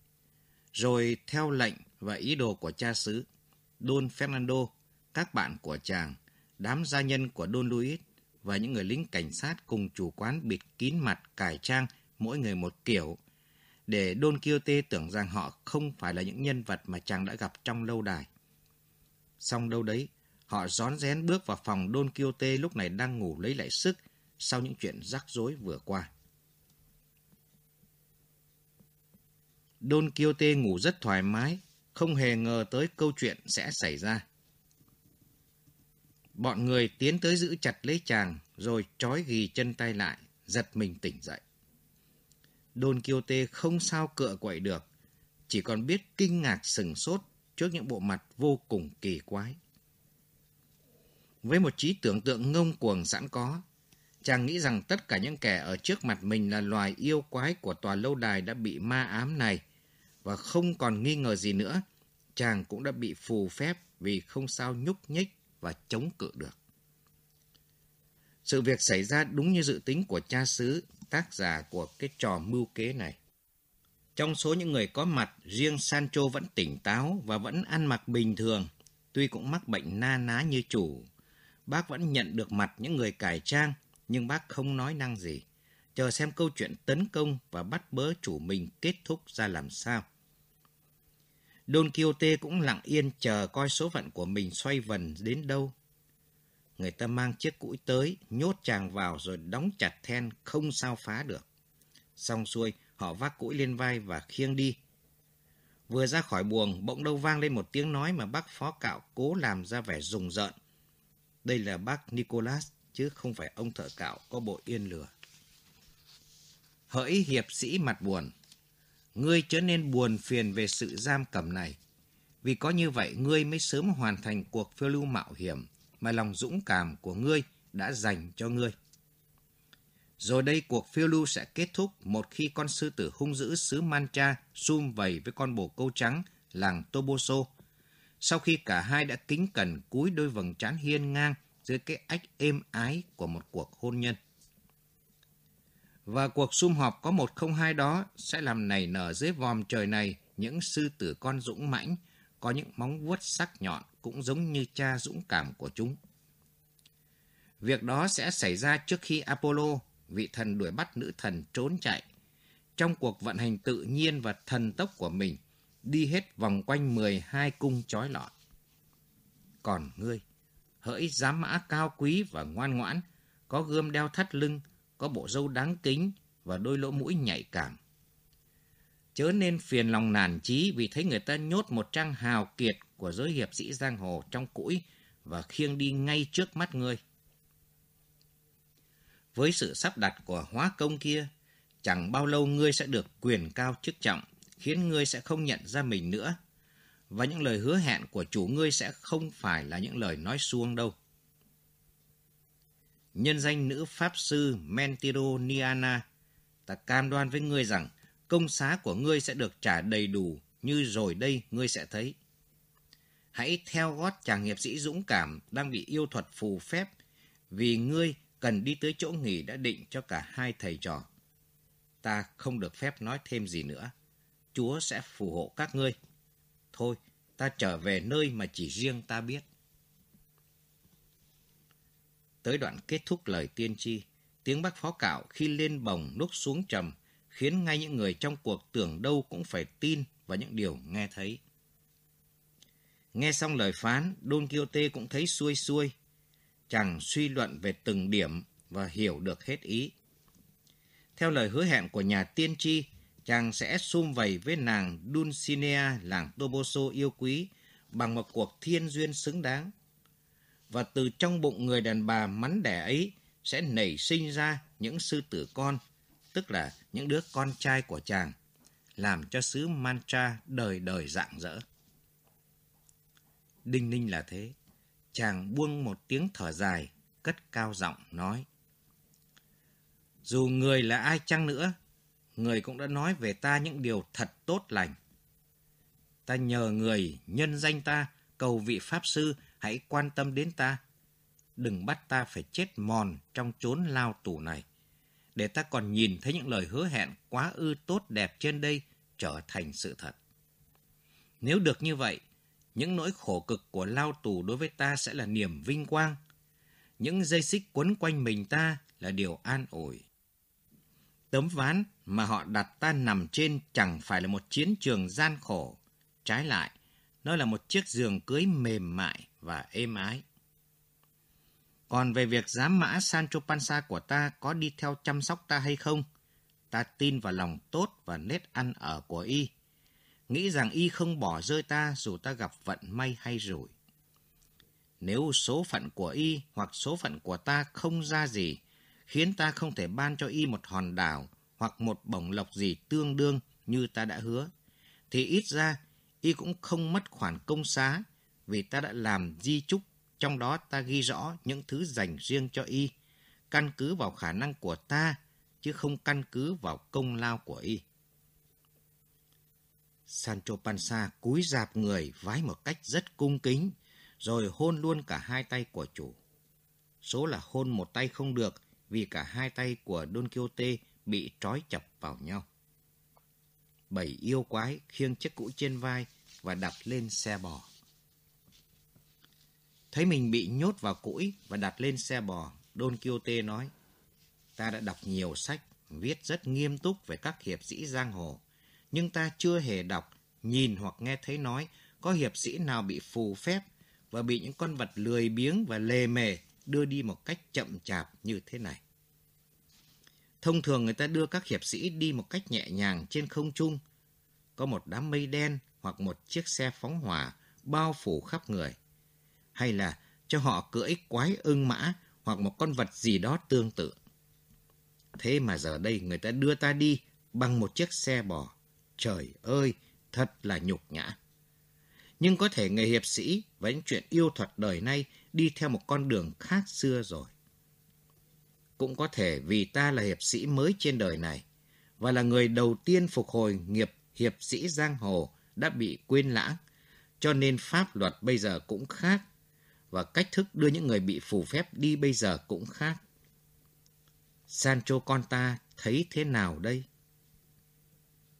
Rồi theo lệnh và ý đồ của cha xứ, Don Fernando, các bạn của chàng, đám gia nhân của Don Luis và những người lính cảnh sát cùng chủ quán bịt kín mặt cải trang mỗi người một kiểu để Don Quixote tưởng rằng họ không phải là những nhân vật mà chàng đã gặp trong lâu đài. Xong đâu đấy, họ rón rén bước vào phòng Don Quixote lúc này đang ngủ lấy lại sức sau những chuyện rắc rối vừa qua. Don Quixote ngủ rất thoải mái, không hề ngờ tới câu chuyện sẽ xảy ra. Bọn người tiến tới giữ chặt lấy chàng, rồi trói ghi chân tay lại, giật mình tỉnh dậy. Don Quixote không sao cựa quậy được, chỉ còn biết kinh ngạc sừng sốt trước những bộ mặt vô cùng kỳ quái. Với một trí tưởng tượng ngông cuồng sẵn có, chàng nghĩ rằng tất cả những kẻ ở trước mặt mình là loài yêu quái của tòa lâu đài đã bị ma ám này, và không còn nghi ngờ gì nữa, chàng cũng đã bị phù phép vì không sao nhúc nhích và chống cự được. Sự việc xảy ra đúng như dự tính của cha xứ, tác giả của cái trò mưu kế này. Trong số những người có mặt, riêng Sancho vẫn tỉnh táo và vẫn ăn mặc bình thường. Tuy cũng mắc bệnh na ná như chủ, bác vẫn nhận được mặt những người cải trang, nhưng bác không nói năng gì. Chờ xem câu chuyện tấn công và bắt bớ chủ mình kết thúc ra làm sao. Don Quixote cũng lặng yên chờ coi số phận của mình xoay vần đến đâu. Người ta mang chiếc cũi tới, nhốt chàng vào rồi đóng chặt then, không sao phá được. Xong xuôi, họ vác cũi lên vai và khiêng đi. Vừa ra khỏi buồng, bỗng đâu vang lên một tiếng nói mà bác phó cạo cố làm ra vẻ rùng rợn. Đây là bác Nicholas, chứ không phải ông thợ cạo có bộ yên lửa. Hỡi hiệp sĩ mặt buồn, ngươi chớ nên buồn phiền về sự giam cầm này. Vì có như vậy, ngươi mới sớm hoàn thành cuộc phiêu lưu mạo hiểm mà lòng dũng cảm của ngươi đã dành cho ngươi. Rồi đây cuộc phiêu lưu sẽ kết thúc một khi con sư tử hung dữ xứ Mancha sum vầy với con bồ câu trắng, làng Toboso. Sau khi cả hai đã kính cẩn cúi đôi vầng trán hiên ngang dưới cái ách êm ái của một cuộc hôn nhân. Và cuộc sum họp có một không hai đó sẽ làm nảy nở dưới vòm trời này những sư tử con dũng mãnh, có những móng vuốt sắc nhọn cũng giống như cha dũng cảm của chúng. Việc đó sẽ xảy ra trước khi Apollo, vị thần đuổi bắt nữ thần trốn chạy, trong cuộc vận hành tự nhiên và thần tốc của mình, đi hết vòng quanh 12 cung chói lọi. Còn ngươi, hỡi giám mã cao quý và ngoan ngoãn, có gươm đeo thắt lưng, có bộ râu đáng kính và đôi lỗ mũi nhạy cảm. Chớ nên phiền lòng nản chí vì thấy người ta nhốt một trang hào kiệt của giới hiệp sĩ giang hồ trong cũi và khiêng đi ngay trước mắt ngươi. Với sự sắp đặt của hóa công kia, chẳng bao lâu ngươi sẽ được quyền cao chức trọng, khiến ngươi sẽ không nhận ra mình nữa. Và những lời hứa hẹn của chủ ngươi sẽ không phải là những lời nói suông đâu. Nhân danh nữ pháp sư Mentiro Niana, ta cam đoan với ngươi rằng công xá của ngươi sẽ được trả đầy đủ như rồi đây ngươi sẽ thấy. Hãy theo gót chàng hiệp sĩ dũng cảm đang bị yêu thuật phù phép vì ngươi cần đi tới chỗ nghỉ đã định cho cả hai thầy trò. Ta không được phép nói thêm gì nữa. Chúa sẽ phù hộ các ngươi. Thôi, ta trở về nơi mà chỉ riêng ta biết. Tới đoạn kết thúc lời tiên tri, tiếng bác phó cạo khi lên bồng lúc xuống trầm khiến ngay những người trong cuộc tưởng đâu cũng phải tin vào những điều nghe thấy. Nghe xong lời phán, Don Quixote cũng thấy xuôi xuôi. Chàng suy luận về từng điểm và hiểu được hết ý. Theo lời hứa hẹn của nhà tiên tri, chàng sẽ sum vầy với nàng Dulcinea làng Toboso yêu quý bằng một cuộc thiên duyên xứng đáng. Và từ trong bụng người đàn bà mắn đẻ ấy sẽ nảy sinh ra những sư tử con, tức là những đứa con trai của chàng, làm cho xứ Mantra đời đời rạng rỡ. Đinh ninh là thế. Chàng buông một tiếng thở dài, cất cao giọng nói. Dù người là ai chăng nữa, người cũng đã nói về ta những điều thật tốt lành. Ta nhờ người nhân danh ta, cầu vị Pháp Sư hãy quan tâm đến ta. Đừng bắt ta phải chết mòn trong chốn lao tù này, để ta còn nhìn thấy những lời hứa hẹn quá ư tốt đẹp trên đây trở thành sự thật. Nếu được như vậy, những nỗi khổ cực của lao tù đối với ta sẽ là niềm vinh quang. Những dây xích quấn quanh mình ta là điều an ủi. Tấm ván mà họ đặt ta nằm trên chẳng phải là một chiến trường gian khổ. Trái lại, nó là một chiếc giường cưới mềm mại và êm ái. Còn về việc giám mã Sancho Panza của ta có đi theo chăm sóc ta hay không, ta tin vào lòng tốt và nét ăn ở của y nghĩ rằng y không bỏ rơi ta dù ta gặp vận may hay rủi. Nếu số phận của y hoặc số phận của ta không ra gì, khiến ta không thể ban cho y một hòn đảo hoặc một bổng lộc gì tương đương như ta đã hứa, thì ít ra y cũng không mất khoản công xá vì ta đã làm di chúc trong đó ta ghi rõ những thứ dành riêng cho y, căn cứ vào khả năng của ta, chứ không căn cứ vào công lao của y. Sancho Panza cúi dạp người vái một cách rất cung kính, rồi hôn luôn cả hai tay của chủ. Số là hôn một tay không được vì cả hai tay của Don Quixote bị trói chặt vào nhau. Bảy yêu quái khiêng chiếc cũ trên vai và đặt lên xe bò. Thấy mình bị nhốt vào cũi và đặt lên xe bò, Don Quixote nói, ta đã đọc nhiều sách, viết rất nghiêm túc về các hiệp sĩ giang hồ, nhưng ta chưa hề đọc, nhìn hoặc nghe thấy nói có hiệp sĩ nào bị phù phép và bị những con vật lười biếng và lề mề đưa đi một cách chậm chạp như thế này. Thông thường người ta đưa các hiệp sĩ đi một cách nhẹ nhàng trên không trung. Có một đám mây đen hoặc một chiếc xe phóng hỏa bao phủ khắp người. Hay là cho họ cưỡi quái ưng mã hoặc một con vật gì đó tương tự. Thế mà giờ đây người ta đưa ta đi bằng một chiếc xe bò. Trời ơi, thật là nhục nhã. Nhưng có thể người hiệp sĩ và những chuyện yêu thuật đời nay đi theo một con đường khác xưa rồi. Cũng có thể vì ta là hiệp sĩ mới trên đời này và là người đầu tiên phục hồi nghiệp hiệp sĩ giang hồ đã bị quên lãng, cho nên pháp luật bây giờ cũng khác và cách thức đưa những người bị phù phép đi bây giờ cũng khác. Sancho con ta thấy thế nào đây?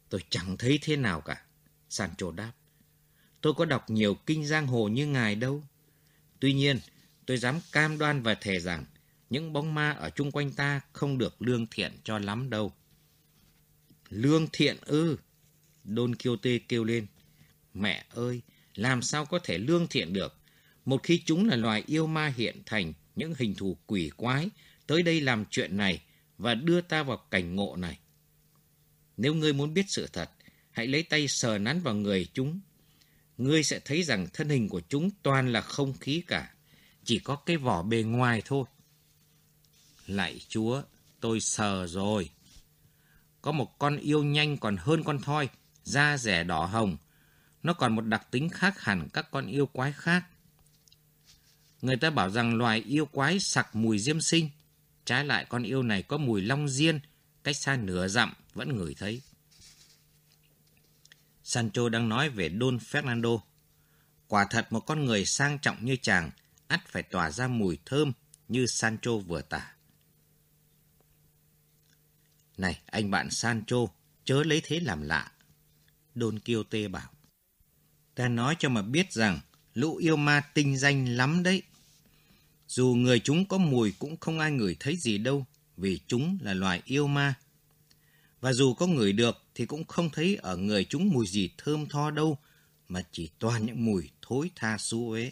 Tôi chẳng thấy thế nào cả. Sancho đáp. Tôi có đọc nhiều kinh giang hồ như ngài đâu. Tuy nhiên, tôi dám cam đoan và thề rằng những bóng ma ở chung quanh ta không được lương thiện cho lắm đâu. Lương thiện ư? Don Quixote kêu lên. Mẹ ơi, làm sao có thể lương thiện được? Một khi chúng là loài yêu ma hiện thành, những hình thù quỷ quái, tới đây làm chuyện này và đưa ta vào cảnh ngộ này. Nếu ngươi muốn biết sự thật, hãy lấy tay sờ nắn vào người chúng. Ngươi sẽ thấy rằng thân hình của chúng toàn là không khí cả, chỉ có cái vỏ bề ngoài thôi. Lạy Chúa, tôi sờ rồi. Có một con yêu nhanh còn hơn con thoi, da rẻ đỏ hồng. Nó còn một đặc tính khác hẳn các con yêu quái khác. Người ta bảo rằng loài yêu quái sặc mùi diêm sinh. Trái lại con yêu này có mùi long diên, cách xa nửa dặm vẫn ngửi thấy. Sancho đang nói về Don Fernando. Quả thật một con người sang trọng như chàng, ắt phải tỏa ra mùi thơm như Sancho vừa tả. Này, anh bạn Sancho, chớ lấy thế làm lạ. Don Quixote bảo. Ta nói cho mà biết rằng lũ yêu ma tinh danh lắm đấy. Dù người chúng có mùi cũng không ai ngửi thấy gì đâu, vì chúng là loài yêu ma. Và dù có ngửi được thì cũng không thấy ở người chúng mùi gì thơm tho đâu, mà chỉ toàn những mùi thối tha xú uế.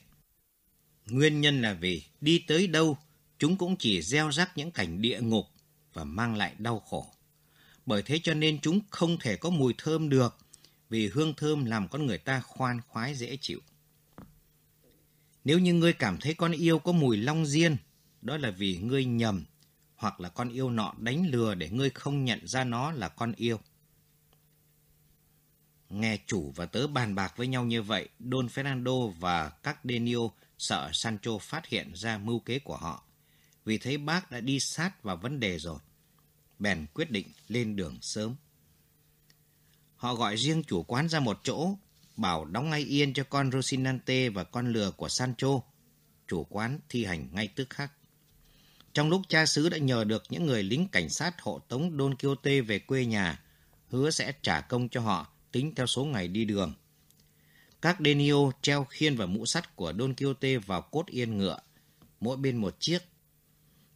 Nguyên nhân là vì đi tới đâu, chúng cũng chỉ gieo rắc những cảnh địa ngục và mang lại đau khổ. Bởi thế cho nên chúng không thể có mùi thơm được, vì hương thơm làm con người ta khoan khoái dễ chịu. Nếu như ngươi cảm thấy con yêu có mùi long diên, đó là vì ngươi nhầm, hoặc là con yêu nọ đánh lừa để ngươi không nhận ra nó là con yêu. Nghe chủ và tớ bàn bạc với nhau như vậy, Don Fernando và các Denio sợ Sancho phát hiện ra mưu kế của họ, vì thấy bác đã đi sát vào vấn đề rồi. Bèn quyết định lên đường sớm. Họ gọi riêng chủ quán ra một chỗ, bảo đóng ngay yên cho con Rosinante và con lừa của Sancho. Chủ quán thi hành ngay tức khắc. Trong lúc cha xứ đã nhờ được những người lính cảnh sát hộ tống Don Quixote về quê nhà, hứa sẽ trả công cho họ tính theo số ngày đi đường. Các Denio treo khiên và mũ sắt của Don Quixote vào cốt yên ngựa, mỗi bên một chiếc.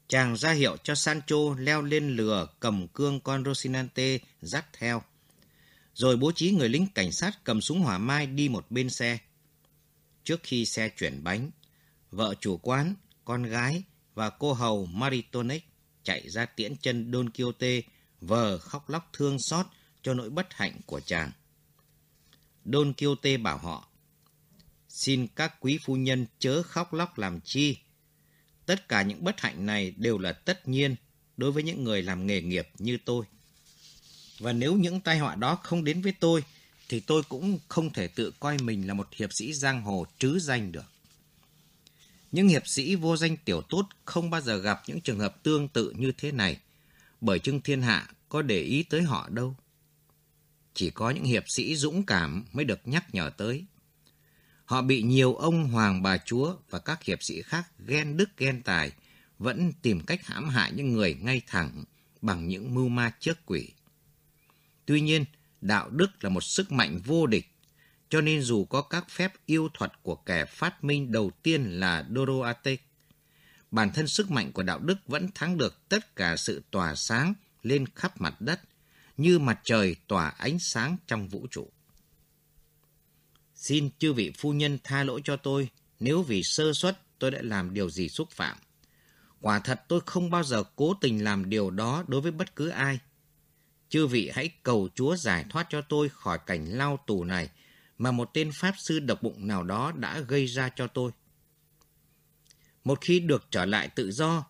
Chàng ra hiệu cho Sancho leo lên lừa cầm cương con Rosinante dắt theo. Rồi bố trí người lính cảnh sát cầm súng hỏa mai đi một bên xe. Trước khi xe chuyển bánh, vợ chủ quán, con gái và cô hầu Maritonic chạy ra tiễn chân Don Quixote vờ khóc lóc thương xót cho nỗi bất hạnh của chàng. Don Quixote bảo họ, xin các quý phu nhân chớ khóc lóc làm chi. Tất cả những bất hạnh này đều là tất nhiên đối với những người làm nghề nghiệp như tôi. Và nếu những tai họa đó không đến với tôi, thì tôi cũng không thể tự coi mình là một hiệp sĩ giang hồ trứ danh được. Những hiệp sĩ vô danh tiểu tốt không bao giờ gặp những trường hợp tương tự như thế này, bởi Trương Thiên Hạ có để ý tới họ đâu. Chỉ có những hiệp sĩ dũng cảm mới được nhắc nhở tới. Họ bị nhiều ông hoàng bà chúa và các hiệp sĩ khác ghen đức ghen tài, vẫn tìm cách hãm hại những người ngay thẳng bằng những mưu ma trước quỷ. Tuy nhiên, đạo đức là một sức mạnh vô địch, cho nên dù có các phép yêu thuật của kẻ phát minh đầu tiên là Doroate, bản thân sức mạnh của đạo đức vẫn thắng được tất cả sự tỏa sáng lên khắp mặt đất, như mặt trời tỏa ánh sáng trong vũ trụ. Xin chư vị phu nhân tha lỗi cho tôi nếu vì sơ suất tôi đã làm điều gì xúc phạm. Quả thật tôi không bao giờ cố tình làm điều đó đối với bất cứ ai. Chư vị hãy cầu Chúa giải thoát cho tôi khỏi cảnh lao tù này mà một tên Pháp sư độc bụng nào đó đã gây ra cho tôi. Một khi được trở lại tự do,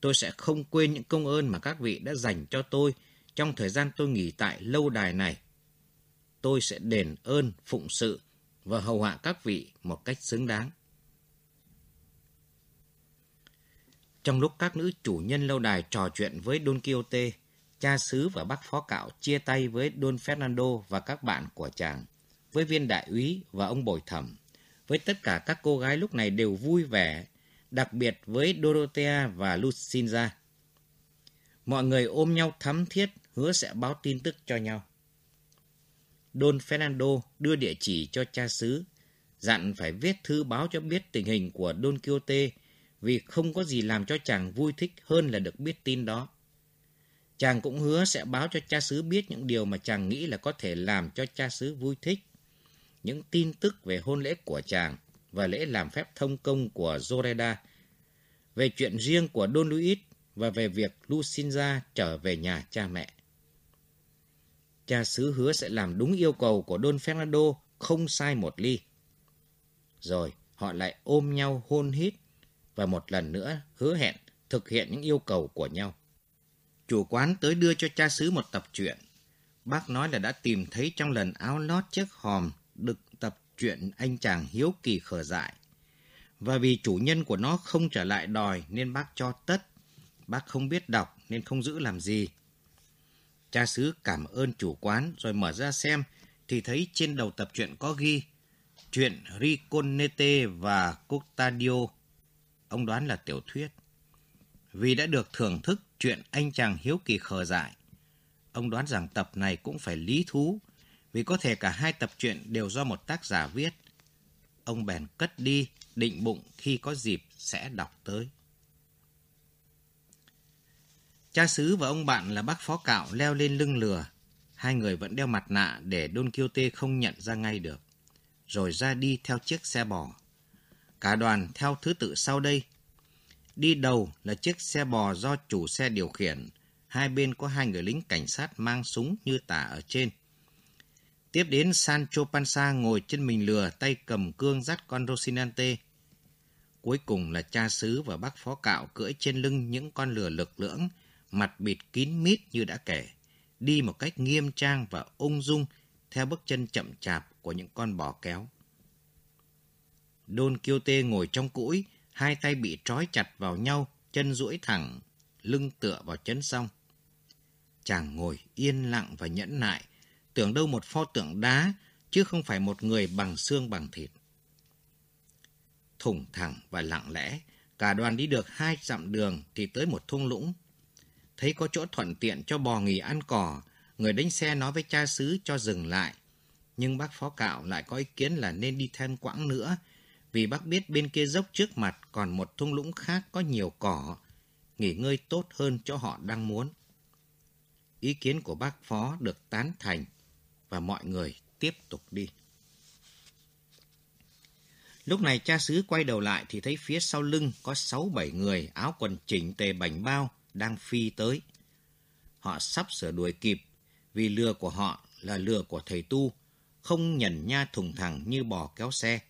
tôi sẽ không quên những công ơn mà các vị đã dành cho tôi trong thời gian tôi nghỉ tại lâu đài này. Tôi sẽ đền ơn, phụng sự và hầu hạ các vị một cách xứng đáng. Trong lúc các nữ chủ nhân lâu đài trò chuyện với Don Quixote, cha xứ và bác phó cạo chia tay với Don Fernando và các bạn của chàng, với viên đại úy và ông bồi thẩm. Với tất cả các cô gái lúc này đều vui vẻ, đặc biệt với Dorothea và Lucinda. Mọi người ôm nhau thắm thiết, hứa sẽ báo tin tức cho nhau. Don Fernando đưa địa chỉ cho cha xứ, dặn phải viết thư báo cho biết tình hình của Don Quixote vì không có gì làm cho chàng vui thích hơn là được biết tin đó. Chàng cũng hứa sẽ báo cho cha xứ biết những điều mà chàng nghĩ là có thể làm cho cha xứ vui thích. Những tin tức về hôn lễ của chàng và lễ làm phép thông công của Zoreda, về chuyện riêng của Don Luis và về việc Lucinda trở về nhà cha mẹ. Cha xứ hứa sẽ làm đúng yêu cầu của Don Fernando, không sai một ly. Rồi họ lại ôm nhau hôn hít và một lần nữa hứa hẹn thực hiện những yêu cầu của nhau. Chủ quán tới đưa cho cha xứ một tập truyện. Bác nói là đã tìm thấy trong lần áo lót chiếc hòm đựng tập truyện anh chàng hiếu kỳ khờ dại. Và vì chủ nhân của nó không trở lại đòi nên bác cho tất. Bác không biết đọc nên không giữ làm gì. Cha xứ cảm ơn chủ quán rồi mở ra xem thì thấy trên đầu tập truyện có ghi chuyện Riconete và Cotadio. Ông đoán là tiểu thuyết. Vì đã được thưởng thức chuyện anh chàng hiếu kỳ khờ dại, ông đoán rằng tập này cũng phải lý thú, vì có thể cả hai tập truyện đều do một tác giả viết. Ông bèn cất đi, định bụng khi có dịp sẽ đọc tới. Cha xứ và ông bạn là bác phó cạo leo lên lưng lừa. Hai người vẫn đeo mặt nạ để Don Quixote không nhận ra ngay được. Rồi ra đi theo chiếc xe bò. Cả đoàn theo thứ tự sau đây. Đi đầu là chiếc xe bò do chủ xe điều khiển. Hai bên có hai người lính cảnh sát mang súng như tả ở trên. Tiếp đến Sancho Panza ngồi trên mình lừa tay cầm cương dắt con Rosinante. Cuối cùng là cha xứ và bác phó cạo cưỡi trên lưng những con lừa lực lưỡng mặt bịt kín mít như đã kể, đi một cách nghiêm trang và ung dung theo bước chân chậm chạp của những con bò kéo. Don Quixote ngồi trong cũi, hai tay bị trói chặt vào nhau, chân duỗi thẳng, lưng tựa vào chấn song. Chàng ngồi yên lặng và nhẫn nại, tưởng đâu một pho tượng đá, chứ không phải một người bằng xương bằng thịt. Thủng thẳng và lặng lẽ, cả đoàn đi được hai dặm đường thì tới một thung lũng thấy có chỗ thuận tiện cho bò nghỉ ăn cỏ, người đánh xe nói với cha xứ cho dừng lại. Nhưng bác phó cạo lại có ý kiến là nên đi thêm quãng nữa, vì bác biết bên kia dốc trước mặt còn một thung lũng khác có nhiều cỏ, nghỉ ngơi tốt hơn chỗ họ đang muốn. Ý kiến của bác phó được tán thành và mọi người tiếp tục đi. Lúc này cha xứ quay đầu lại thì thấy phía sau lưng có sáu bảy người áo quần chỉnh tề bảnh bao, đang phi tới. Họ sắp sửa đuổi kịp vì lừa của họ là lừa của thầy tu, không nhẩn nha thùng thẳng như bò kéo xe.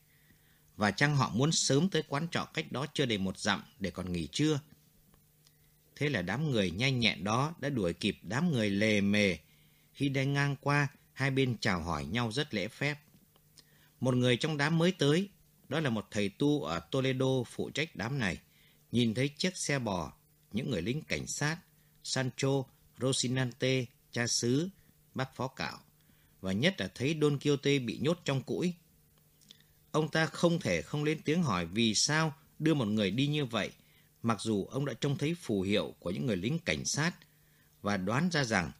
Và chăng họ muốn sớm tới quán trọ cách đó chưa đầy một dặm để còn nghỉ trưa? Thế là đám người nhanh nhẹn đó đã đuổi kịp đám người lề mề. Khi đang ngang qua, hai bên chào hỏi nhau rất lễ phép. Một người trong đám mới tới, đó là một thầy tu ở Toledo phụ trách đám này, nhìn thấy chiếc xe bò, những người lính cảnh sát, Sancho, Rosinante, cha xứ, bác phó cạo, và nhất là thấy Don Quixote bị nhốt trong củi Ông ta không thể không lên tiếng hỏi vì sao đưa một người đi như vậy, mặc dù ông đã trông thấy phù hiệu của những người lính cảnh sát và đoán ra rằng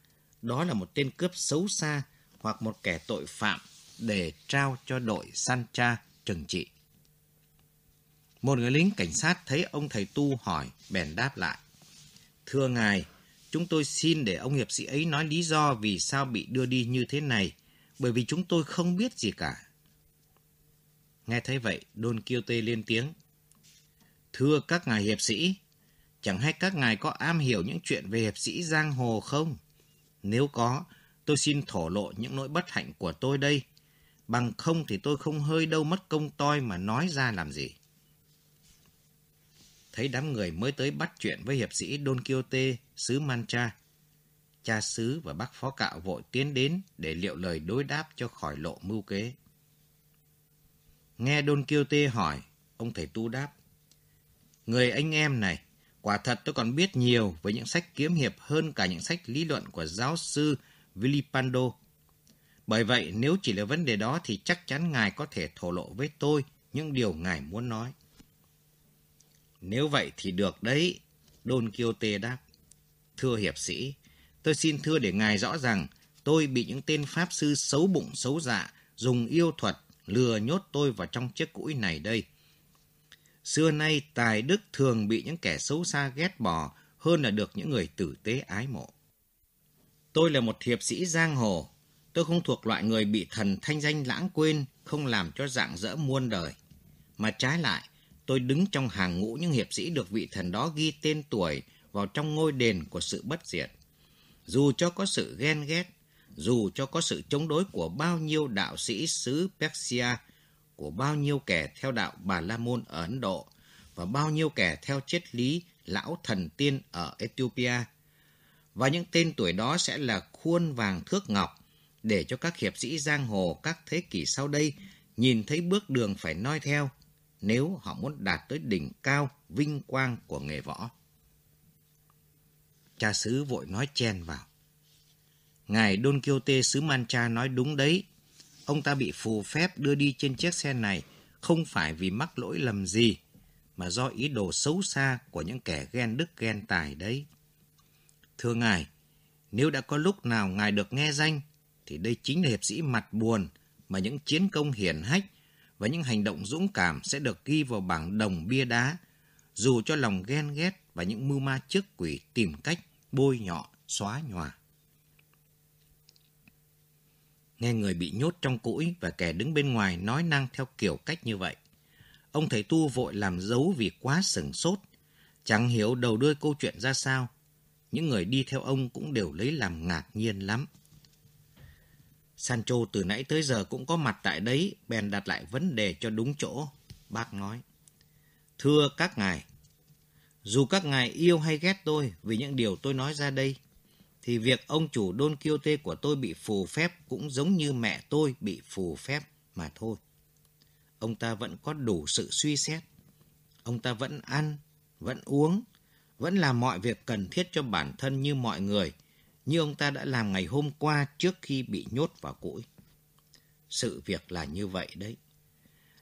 đó là một tên cướp xấu xa hoặc một kẻ tội phạm để trao cho đội Sancha trừng trị. Một người lính cảnh sát thấy ông thầy tu hỏi, bèn đáp lại. Thưa ngài, chúng tôi xin để ông hiệp sĩ ấy nói lý do vì sao bị đưa đi như thế này, bởi vì chúng tôi không biết gì cả. Nghe thấy vậy, Don Quixote lên tiếng. Thưa các ngài hiệp sĩ, chẳng hay các ngài có am hiểu những chuyện về hiệp sĩ giang hồ không? Nếu có, tôi xin thổ lộ những nỗi bất hạnh của tôi đây. Bằng không thì tôi không hơi đâu mất công toi mà nói ra làm gì. Thấy đám người mới tới bắt chuyện với hiệp sĩ Don Quixote, xứ Mancha. Cha xứ và bác phó cạo vội tiến đến để liệu lời đối đáp cho khỏi lộ mưu kế. Nghe Don Quixote hỏi, ông thầy tu đáp. Người anh em này, quả thật tôi còn biết nhiều về những sách kiếm hiệp hơn cả những sách lý luận của giáo sư Villipando. Bởi vậy, nếu chỉ là vấn đề đó thì chắc chắn ngài có thể thổ lộ với tôi những điều ngài muốn nói. Nếu vậy thì được đấy, Don Quixote đáp. Thưa hiệp sĩ, tôi xin thưa để ngài rõ rằng tôi bị những tên pháp sư xấu bụng xấu dạ dùng yêu thuật lừa nhốt tôi vào trong chiếc cũi này đây. Xưa nay tài đức thường bị những kẻ xấu xa ghét bỏ hơn là được những người tử tế ái mộ. Tôi là một hiệp sĩ giang hồ. Tôi không thuộc loại người bị thần thanh danh lãng quên, không làm cho dạng dỡ muôn đời. Mà trái lại, tôi đứng trong hàng ngũ những hiệp sĩ được vị thần đó ghi tên tuổi vào trong ngôi đền của sự bất diệt. Dù cho có sự ghen ghét, dù cho có sự chống đối của bao nhiêu đạo sĩ xứ Persia, của bao nhiêu kẻ theo đạo Bà La Môn ở Ấn Độ và bao nhiêu kẻ theo triết lý lão thần tiên ở Ethiopia. Và những tên tuổi đó sẽ là khuôn vàng thước ngọc để cho các hiệp sĩ giang hồ các thế kỷ sau đây nhìn thấy bước đường phải noi theo nếu họ muốn đạt tới đỉnh cao vinh quang của nghề võ. Cha xứ vội nói chen vào. Ngài Don Quixote xứ Mancha nói đúng đấy. Ông ta bị phù phép đưa đi trên chiếc xe này không phải vì mắc lỗi lầm gì, mà do ý đồ xấu xa của những kẻ ghen đức ghen tài đấy. Thưa Ngài, nếu đã có lúc nào Ngài được nghe danh, thì đây chính là hiệp sĩ mặt buồn mà những chiến công hiển hách và những hành động dũng cảm sẽ được ghi vào bảng đồng bia đá, dù cho lòng ghen ghét và những mưu ma trước quỷ tìm cách bôi nhọ, xóa nhòa. Nghe người bị nhốt trong cũi và kẻ đứng bên ngoài nói năng theo kiểu cách như vậy. Ông thầy tu vội làm dấu vì quá sừng sốt. Chẳng hiểu đầu đuôi câu chuyện ra sao. Những người đi theo ông cũng đều lấy làm ngạc nhiên lắm. Sancho từ nãy tới giờ cũng có mặt tại đấy, bèn đặt lại vấn đề cho đúng chỗ. Bác nói, Thưa các ngài, dù các ngài yêu hay ghét tôi vì những điều tôi nói ra đây, thì việc ông chủ Don Quixote của tôi bị phù phép cũng giống như mẹ tôi bị phù phép mà thôi. Ông ta vẫn có đủ sự suy xét. Ông ta vẫn ăn, vẫn uống, vẫn làm mọi việc cần thiết cho bản thân như mọi người, như ông ta đã làm ngày hôm qua trước khi bị nhốt vào cũi. Sự việc là như vậy đấy.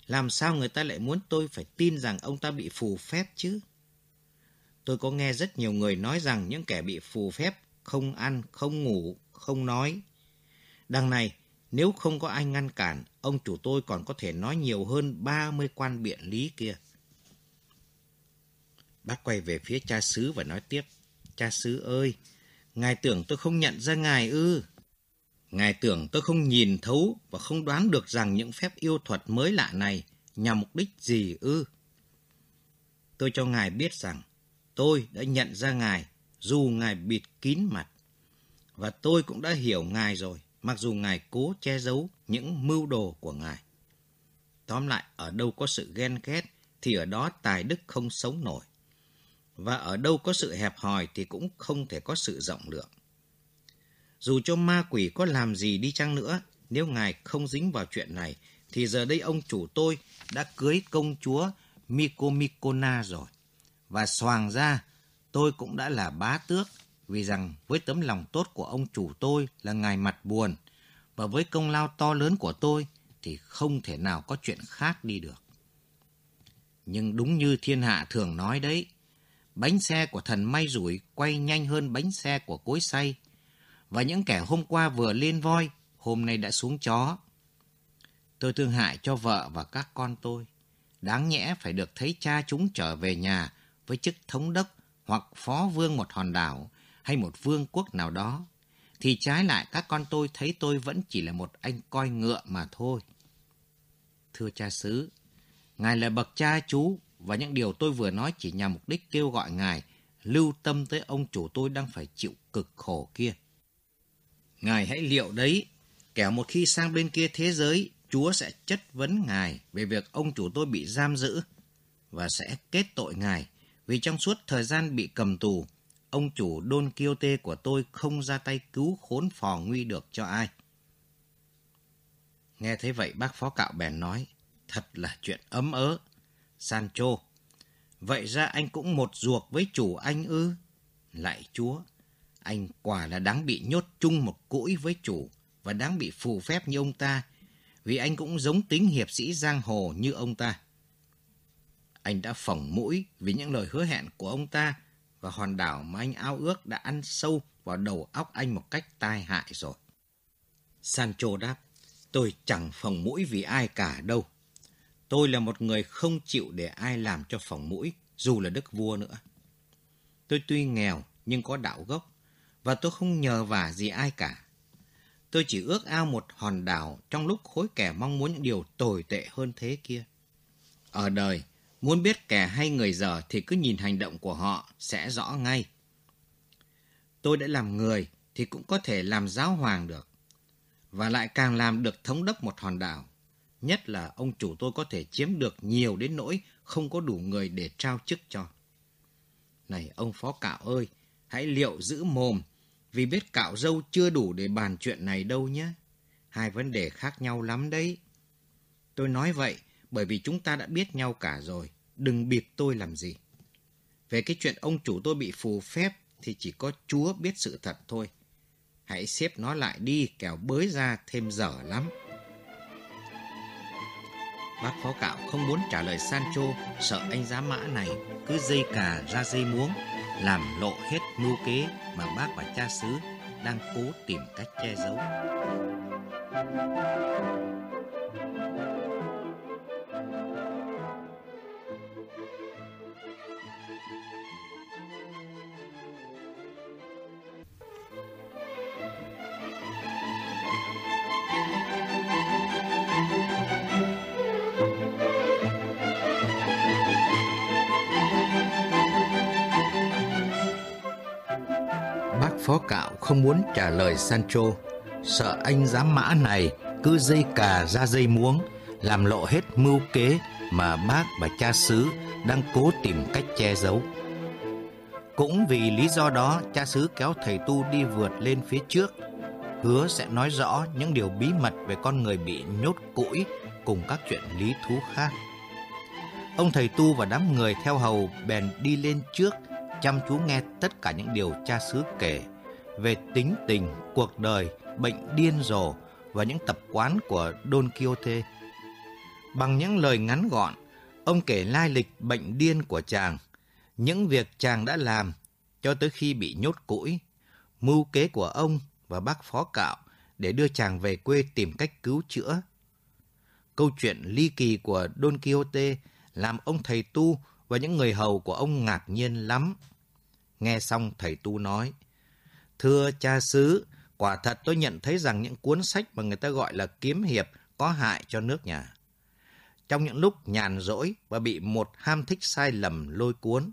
Làm sao người ta lại muốn tôi phải tin rằng ông ta bị phù phép chứ? Tôi có nghe rất nhiều người nói rằng những kẻ bị phù phép không ăn, không ngủ, không nói. Đằng này, nếu không có ai ngăn cản, ông chủ tôi còn có thể nói nhiều hơn 30 quan biện lý kia. Bác quay về phía cha xứ và nói tiếp. Cha xứ ơi, ngài tưởng tôi không nhận ra ngài ư? Ngài tưởng tôi không nhìn thấu và không đoán được rằng những phép yêu thuật mới lạ này nhằm mục đích gì ư? Tôi cho ngài biết rằng tôi đã nhận ra ngài dù ngài bịt kín mặt. Và tôi cũng đã hiểu ngài rồi, mặc dù ngài cố che giấu những mưu đồ của ngài. Tóm lại, ở đâu có sự ghen ghét thì ở đó tài đức không sống nổi. Và ở đâu có sự hẹp hòi thì cũng không thể có sự rộng lượng. Dù cho ma quỷ có làm gì đi chăng nữa, nếu ngài không dính vào chuyện này thì giờ đây ông chủ tôi đã cưới công chúa Mikomikona rồi. Và xoàng ra, tôi cũng đã là bá tước, vì rằng với tấm lòng tốt của ông chủ tôi là ngài mặt buồn, và với công lao to lớn của tôi thì không thể nào có chuyện khác đi được. Nhưng đúng như thiên hạ thường nói đấy, bánh xe của thần may rủi quay nhanh hơn bánh xe của cối say, và những kẻ hôm qua vừa lên voi, hôm nay đã xuống chó. Tôi thương hại cho vợ và các con tôi. Đáng nhẽ phải được thấy cha chúng trở về nhà với chức thống đốc hoặc phó vương một hòn đảo hay một vương quốc nào đó. Thì trái lại các con tôi thấy tôi vẫn chỉ là một anh coi ngựa mà thôi. Thưa cha xứ, Ngài là bậc cha chú và những điều tôi vừa nói chỉ nhằm mục đích kêu gọi Ngài lưu tâm tới ông chủ tôi đang phải chịu cực khổ kia. Ngài hãy liệu đấy, kẻo một khi sang bên kia thế giới, Chúa sẽ chất vấn Ngài về việc ông chủ tôi bị giam giữ và sẽ kết tội Ngài vì trong suốt thời gian bị cầm tù, ông chủ Don Quixote của tôi không ra tay cứu khốn phò nguy được cho ai. Nghe thấy vậy bác phó cạo bèn nói, thật là chuyện ấm ớ. Sancho, vậy ra anh cũng một ruột với chủ anh ư? Lại chúa, anh quả là đáng bị nhốt chung một cũi với chủ và đáng bị phù phép như ông ta, vì anh cũng giống tính hiệp sĩ giang hồ như ông ta. Anh đã phỏng mũi vì những lời hứa hẹn của ông ta và hòn đảo mà anh ao ước đã ăn sâu vào đầu óc anh một cách tai hại rồi. Sancho đáp, tôi chẳng phỏng mũi vì ai cả đâu. Tôi là một người không chịu để ai làm cho phỏng mũi, dù là đức vua nữa. Tôi tuy nghèo nhưng có đạo gốc, và tôi không nhờ vả gì ai cả. Tôi chỉ ước ao một hòn đảo trong lúc khối kẻ mong muốn những điều tồi tệ hơn thế kia. Ở đời, muốn biết kẻ hay người dở thì cứ nhìn hành động của họ sẽ rõ ngay. Tôi đã làm người thì cũng có thể làm giáo hoàng được. Và lại càng làm được thống đốc một hòn đảo. Nhất là ông chủ tôi có thể chiếm được nhiều đến nỗi không có đủ người để trao chức cho. Này ông phó cạo ơi, hãy liệu giữ mồm vì biết cạo dâu chưa đủ để bàn chuyện này đâu nhé. Hai vấn đề khác nhau lắm đấy. Tôi nói vậy bởi vì chúng ta đã biết nhau cả rồi. Đừng biệt tôi làm gì. Về cái chuyện ông chủ tôi bị phù phép thì chỉ có Chúa biết sự thật thôi. Hãy xếp nó lại đi kẻo bới ra thêm dở lắm. Bác phó cạo không muốn trả lời Sancho, sợ anh giá mã này cứ dây cà ra dây muống, làm lộ hết mưu kế mà bác và cha xứ đang cố tìm cách che giấu. Phó cạo không muốn trả lời Sancho, sợ anh giám mã này cứ dây cà ra dây muống, làm lộ hết mưu kế mà bác và cha xứ đang cố tìm cách che giấu. Cũng vì lý do đó, cha xứ kéo thầy tu đi vượt lên phía trước, hứa sẽ nói rõ những điều bí mật về con người bị nhốt củi cùng các chuyện lý thú khác. Ông thầy tu và đám người theo hầu bèn đi lên trước, chăm chú nghe tất cả những điều cha xứ kể về tính tình, cuộc đời, bệnh điên rồ và những tập quán của Don Quixote. Bằng những lời ngắn gọn, ông kể lai lịch bệnh điên của chàng, những việc chàng đã làm cho tới khi bị nhốt củi, mưu kế của ông và bác phó cạo để đưa chàng về quê tìm cách cứu chữa. Câu chuyện ly kỳ của Don Quixote làm ông thầy tu và những người hầu của ông ngạc nhiên lắm. Nghe xong thầy tu nói, Thưa cha xứ, quả thật tôi nhận thấy rằng những cuốn sách mà người ta gọi là kiếm hiệp có hại cho nước nhà. Trong những lúc nhàn rỗi và bị một ham thích sai lầm lôi cuốn,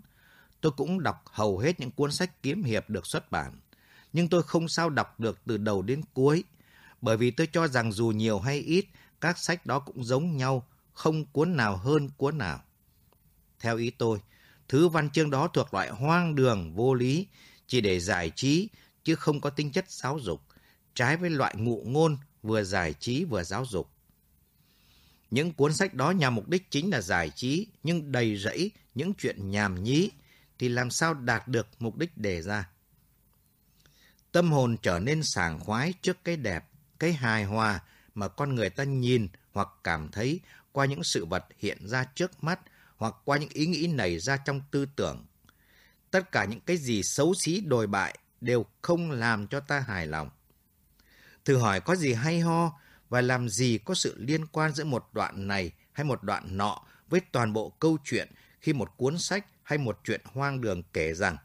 tôi cũng đọc hầu hết những cuốn sách kiếm hiệp được xuất bản. Nhưng tôi không sao đọc được từ đầu đến cuối, bởi vì tôi cho rằng dù nhiều hay ít, các sách đó cũng giống nhau, không cuốn nào hơn cuốn nào. Theo ý tôi, thứ văn chương đó thuộc loại hoang đường, vô lý, chỉ để giải trí, chứ không có tính chất giáo dục, trái với loại ngụ ngôn vừa giải trí vừa giáo dục. Những cuốn sách đó nhằm mục đích chính là giải trí, nhưng đầy rẫy những chuyện nhàm nhí, thì làm sao đạt được mục đích đề ra. Tâm hồn trở nên sảng khoái trước cái đẹp, cái hài hòa mà con người ta nhìn hoặc cảm thấy qua những sự vật hiện ra trước mắt hoặc qua những ý nghĩ nảy ra trong tư tưởng. Tất cả những cái gì xấu xí đồi bại đều không làm cho ta hài lòng. Thử hỏi có gì hay ho và làm gì có sự liên quan giữa một đoạn này hay một đoạn nọ với toàn bộ câu chuyện khi một cuốn sách hay một chuyện hoang đường kể rằng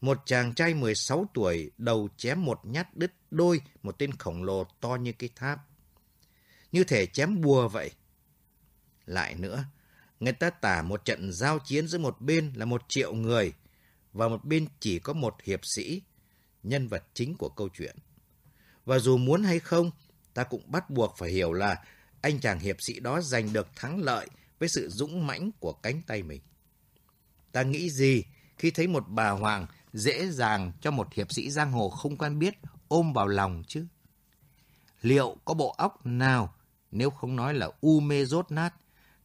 một chàng trai 16 tuổi đầu chém một nhát đứt đôi một tên khổng lồ to như cái tháp. Như thể chém bùa vậy. Lại nữa, người ta tả một trận giao chiến giữa một bên là một triệu người và một bên chỉ có một hiệp sĩ, nhân vật chính của câu chuyện. Và dù muốn hay không, ta cũng bắt buộc phải hiểu là anh chàng hiệp sĩ đó giành được thắng lợi với sự dũng mãnh của cánh tay mình. Ta nghĩ gì khi thấy một bà hoàng dễ dàng cho một hiệp sĩ giang hồ không quen biết ôm vào lòng chứ? Liệu có bộ óc nào, nếu không nói là u mê rốt nát,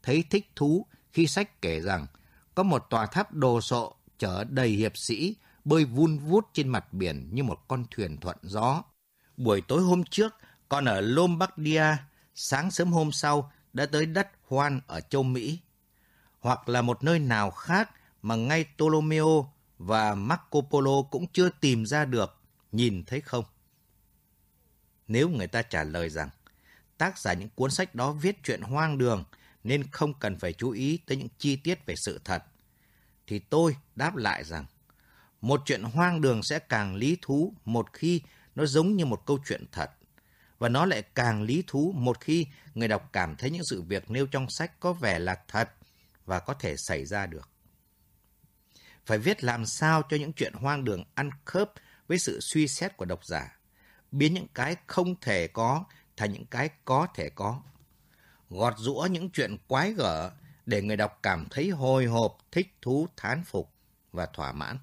thấy thích thú khi sách kể rằng có một tòa tháp đồ sộ chở đầy hiệp sĩ bơi vun vút trên mặt biển như một con thuyền thuận gió. Buổi tối hôm trước, còn ở Lombardia, sáng sớm hôm sau đã tới đất Hoan ở châu Mỹ. Hoặc là một nơi nào khác mà ngay Ptolomeo và Marco Polo cũng chưa tìm ra được, nhìn thấy không? Nếu người ta trả lời rằng tác giả những cuốn sách đó viết chuyện hoang đường nên không cần phải chú ý tới những chi tiết về sự thật, thì tôi đáp lại rằng một chuyện hoang đường sẽ càng lý thú một khi nó giống như một câu chuyện thật. Và nó lại càng lý thú một khi người đọc cảm thấy những sự việc nêu trong sách có vẻ là thật và có thể xảy ra được. Phải viết làm sao cho những chuyện hoang đường ăn khớp với sự suy xét của độc giả, biến những cái không thể có thành những cái có thể có. Gọt rũa những chuyện quái gở để người đọc cảm thấy hồi hộp, thích thú, thán phục và thỏa mãn.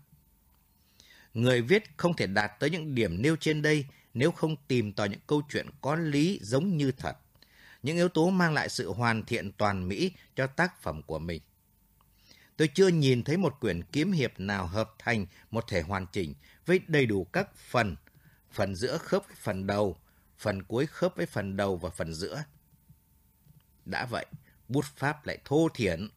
Người viết không thể đạt tới những điểm nêu trên đây nếu không tìm tòi những câu chuyện có lý giống như thật. Những yếu tố mang lại sự hoàn thiện toàn mỹ cho tác phẩm của mình. Tôi chưa nhìn thấy một quyển kiếm hiệp nào hợp thành một thể hoàn chỉnh với đầy đủ các phần, phần giữa khớp với phần đầu, phần cuối khớp với phần đầu và phần giữa. Đã vậy, bút pháp lại thô thiển,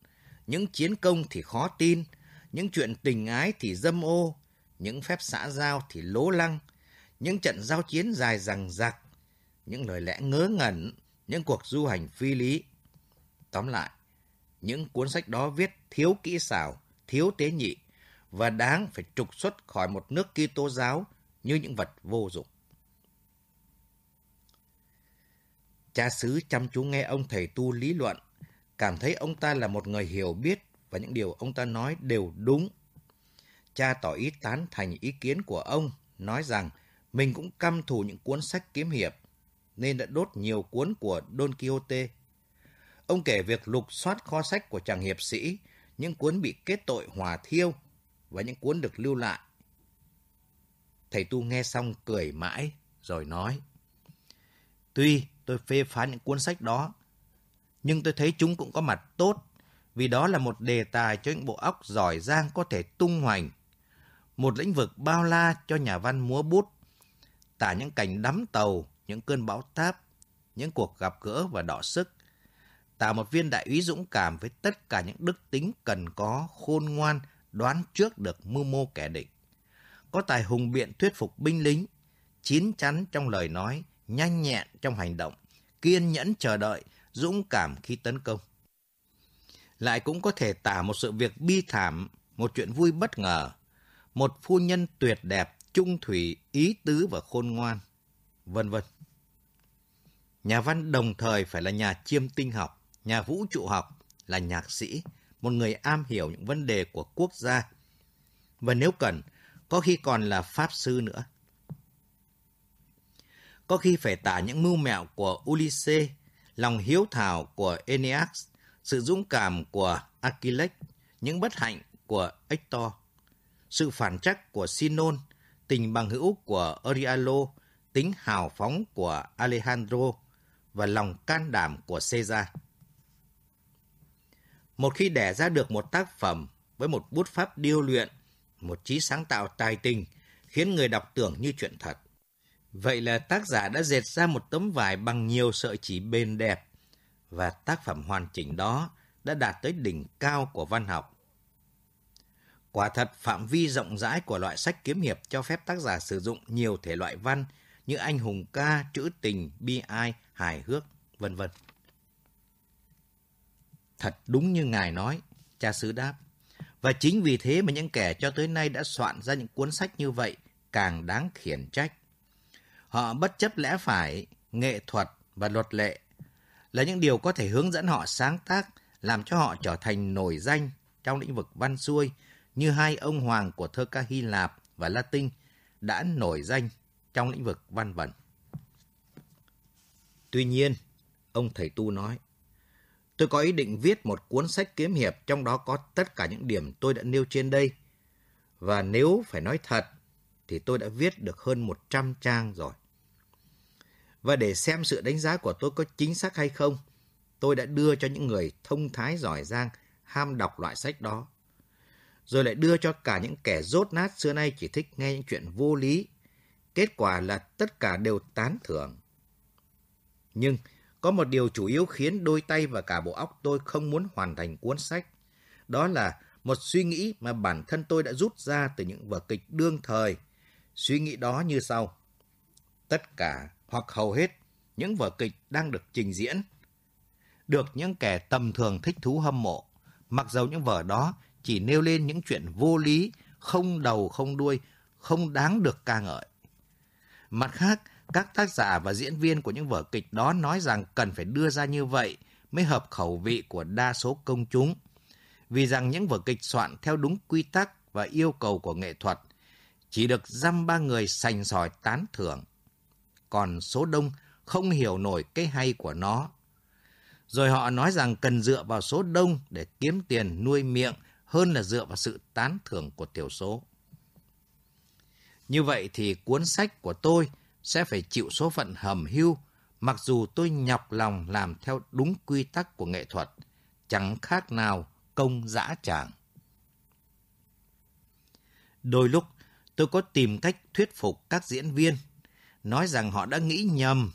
những chiến công thì khó tin, những chuyện tình ái thì dâm ô, những phép xã giao thì lố lăng, những trận giao chiến dài dằng dặc, những lời lẽ ngớ ngẩn, những cuộc du hành phi lý. Tóm lại, những cuốn sách đó viết thiếu kỹ xảo, thiếu tế nhị và đáng phải trục xuất khỏi một nước Kitô giáo như những vật vô dụng. Cha xứ chăm chú nghe ông thầy tu lý luận, cảm thấy ông ta là một người hiểu biết và những điều ông ta nói đều đúng cha tỏ ý tán thành ý kiến của ông, nói rằng mình cũng căm thù những cuốn sách kiếm hiệp, nên đã đốt nhiều cuốn của Don Quixote. Ông kể việc lục soát kho sách của chàng hiệp sĩ, những cuốn bị kết tội hòa thiêu và những cuốn được lưu lại. Thầy Tu nghe xong cười mãi, rồi nói. Tuy tôi phê phán những cuốn sách đó, nhưng tôi thấy chúng cũng có mặt tốt, vì đó là một đề tài cho những bộ óc giỏi giang có thể tung hoành một lĩnh vực bao la cho nhà văn múa bút, tả những cảnh đắm tàu, những cơn bão táp, những cuộc gặp gỡ và đọ sức, tạo một viên đại úy dũng cảm với tất cả những đức tính cần có, khôn ngoan, đoán trước được mưu mô kẻ địch. Có tài hùng biện thuyết phục binh lính, chín chắn trong lời nói, nhanh nhẹn trong hành động, kiên nhẫn chờ đợi, dũng cảm khi tấn công. Lại cũng có thể tả một sự việc bi thảm, một chuyện vui bất ngờ, một phu nhân tuyệt đẹp, trung thủy, ý tứ và khôn ngoan, vân vân. Nhà văn đồng thời phải là nhà chiêm tinh học, nhà vũ trụ học, là nhạc sĩ, một người am hiểu những vấn đề của quốc gia. Và nếu cần, có khi còn là pháp sư nữa. Có khi phải tả những mưu mẹo của Ulysses, lòng hiếu thảo của Aeneas, sự dũng cảm của Achilles, những bất hạnh của Hector sự phản trắc của Sinon, tình bằng hữu của Orialo, tính hào phóng của Alejandro và lòng can đảm của Caesar. Một khi đẻ ra được một tác phẩm với một bút pháp điêu luyện, một trí sáng tạo tài tình, khiến người đọc tưởng như chuyện thật. Vậy là tác giả đã dệt ra một tấm vải bằng nhiều sợi chỉ bền đẹp, và tác phẩm hoàn chỉnh đó đã đạt tới đỉnh cao của văn học. Quả thật, phạm vi rộng rãi của loại sách kiếm hiệp cho phép tác giả sử dụng nhiều thể loại văn như anh hùng ca, trữ tình, bi ai, hài hước, vân vân. Thật đúng như ngài nói, cha xứ đáp. Và chính vì thế mà những kẻ cho tới nay đã soạn ra những cuốn sách như vậy càng đáng khiển trách. Họ bất chấp lẽ phải, nghệ thuật và luật lệ là những điều có thể hướng dẫn họ sáng tác, làm cho họ trở thành nổi danh trong lĩnh vực văn xuôi như hai ông hoàng của thơ ca Hy Lạp và Latin đã nổi danh trong lĩnh vực văn vần. Tuy nhiên, ông thầy tu nói, tôi có ý định viết một cuốn sách kiếm hiệp trong đó có tất cả những điểm tôi đã nêu trên đây. Và nếu phải nói thật, thì tôi đã viết được hơn 100 trang rồi. Và để xem sự đánh giá của tôi có chính xác hay không, tôi đã đưa cho những người thông thái giỏi giang ham đọc loại sách đó. Rồi lại đưa cho cả những kẻ rốt nát xưa nay chỉ thích nghe những chuyện vô lý. Kết quả là tất cả đều tán thưởng. Nhưng có một điều chủ yếu khiến đôi tay và cả bộ óc tôi không muốn hoàn thành cuốn sách. Đó là một suy nghĩ mà bản thân tôi đã rút ra từ những vở kịch đương thời. Suy nghĩ đó như sau. Tất cả hoặc hầu hết những vở kịch đang được trình diễn được những kẻ tầm thường thích thú hâm mộ, mặc dầu những vở đó chỉ nêu lên những chuyện vô lý, không đầu không đuôi, không đáng được ca ngợi. Mặt khác, các tác giả và diễn viên của những vở kịch đó nói rằng cần phải đưa ra như vậy mới hợp khẩu vị của đa số công chúng. Vì rằng những vở kịch soạn theo đúng quy tắc và yêu cầu của nghệ thuật chỉ được dăm ba người sành sỏi tán thưởng. Còn số đông không hiểu nổi cái hay của nó. Rồi họ nói rằng cần dựa vào số đông để kiếm tiền nuôi miệng hơn là dựa vào sự tán thưởng của thiểu số. Như vậy thì cuốn sách của tôi sẽ phải chịu số phận hầm hưu, mặc dù tôi nhọc lòng làm theo đúng quy tắc của nghệ thuật, chẳng khác nào công dã tràng. Đôi lúc tôi có tìm cách thuyết phục các diễn viên, nói rằng họ đã nghĩ nhầm,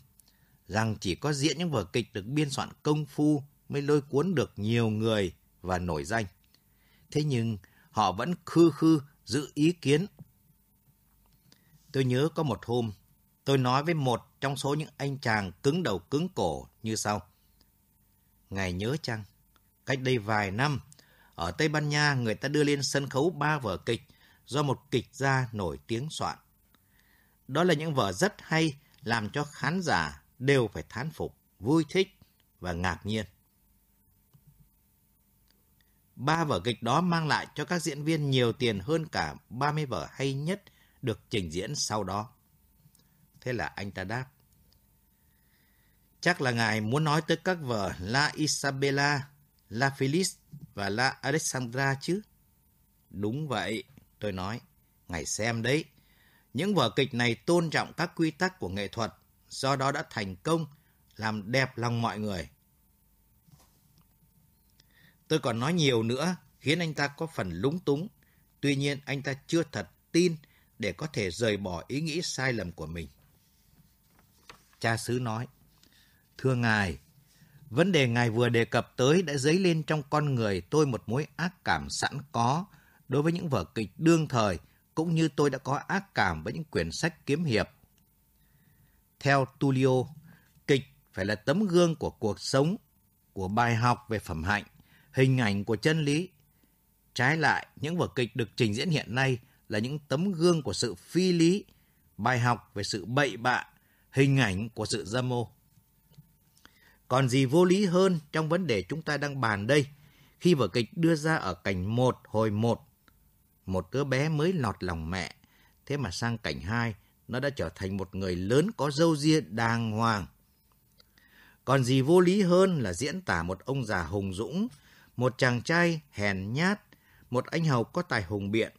rằng chỉ có diễn những vở kịch được biên soạn công phu mới lôi cuốn được nhiều người và nổi danh. Thế nhưng họ vẫn khư khư giữ ý kiến. Tôi nhớ có một hôm, tôi nói với một trong số những anh chàng cứng đầu cứng cổ như sau. Ngài nhớ chăng, cách đây vài năm, ở Tây Ban Nha người ta đưa lên sân khấu ba vở kịch do một kịch gia nổi tiếng soạn. Đó là những vở rất hay, làm cho khán giả đều phải thán phục, vui thích và ngạc nhiên. Ba vở kịch đó mang lại cho các diễn viên nhiều tiền hơn cả 30 vở hay nhất được trình diễn sau đó. Thế là anh ta đáp. Chắc là ngài muốn nói tới các vở La Isabella, La Phyllis và La Alexandra chứ? Đúng vậy, tôi nói. Ngài xem đấy. Những vở kịch này tôn trọng các quy tắc của nghệ thuật, do đó đã thành công, làm đẹp lòng mọi người. Tôi còn nói nhiều nữa, khiến anh ta có phần lúng túng. Tuy nhiên, anh ta chưa thật tin để có thể rời bỏ ý nghĩ sai lầm của mình. Cha xứ nói, Thưa Ngài, vấn đề Ngài vừa đề cập tới đã dấy lên trong con người tôi một mối ác cảm sẵn có đối với những vở kịch đương thời, cũng như tôi đã có ác cảm với những quyển sách kiếm hiệp. Theo Tulio, kịch phải là tấm gương của cuộc sống, của bài học về phẩm hạnh, hình ảnh của chân lý. Trái lại, những vở kịch được trình diễn hiện nay là những tấm gương của sự phi lý, bài học về sự bậy bạ, hình ảnh của sự dâm ô. Còn gì vô lý hơn trong vấn đề chúng ta đang bàn đây, khi vở kịch đưa ra ở cảnh một hồi một, một đứa bé mới lọt lòng mẹ, thế mà sang cảnh hai, nó đã trở thành một người lớn có dâu ria đàng hoàng. Còn gì vô lý hơn là diễn tả một ông già hùng dũng, một chàng trai hèn nhát, một anh hầu có tài hùng biện,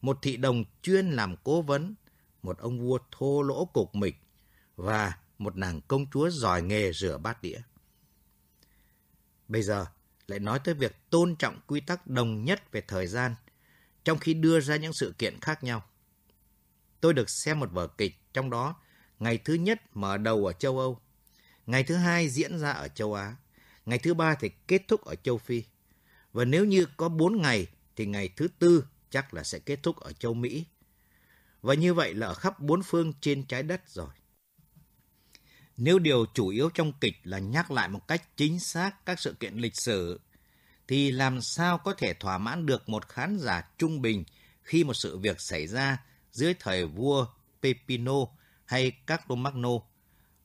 một thị đồng chuyên làm cố vấn, một ông vua thô lỗ cục mịch và một nàng công chúa giỏi nghề rửa bát đĩa. Bây giờ lại nói tới việc tôn trọng quy tắc đồng nhất về thời gian, trong khi đưa ra những sự kiện khác nhau. Tôi được xem một vở kịch, trong đó ngày thứ nhất mở đầu ở châu Âu, ngày thứ hai diễn ra ở châu Á, ngày thứ ba thì kết thúc ở châu Phi. Và nếu như có bốn ngày thì ngày thứ tư chắc là sẽ kết thúc ở châu Mỹ. Và như vậy là ở khắp bốn phương trên trái đất rồi. Nếu điều chủ yếu trong kịch là nhắc lại một cách chính xác các sự kiện lịch sử, thì làm sao có thể thỏa mãn được một khán giả trung bình khi một sự việc xảy ra dưới thời vua Pepino hay Carlomagno,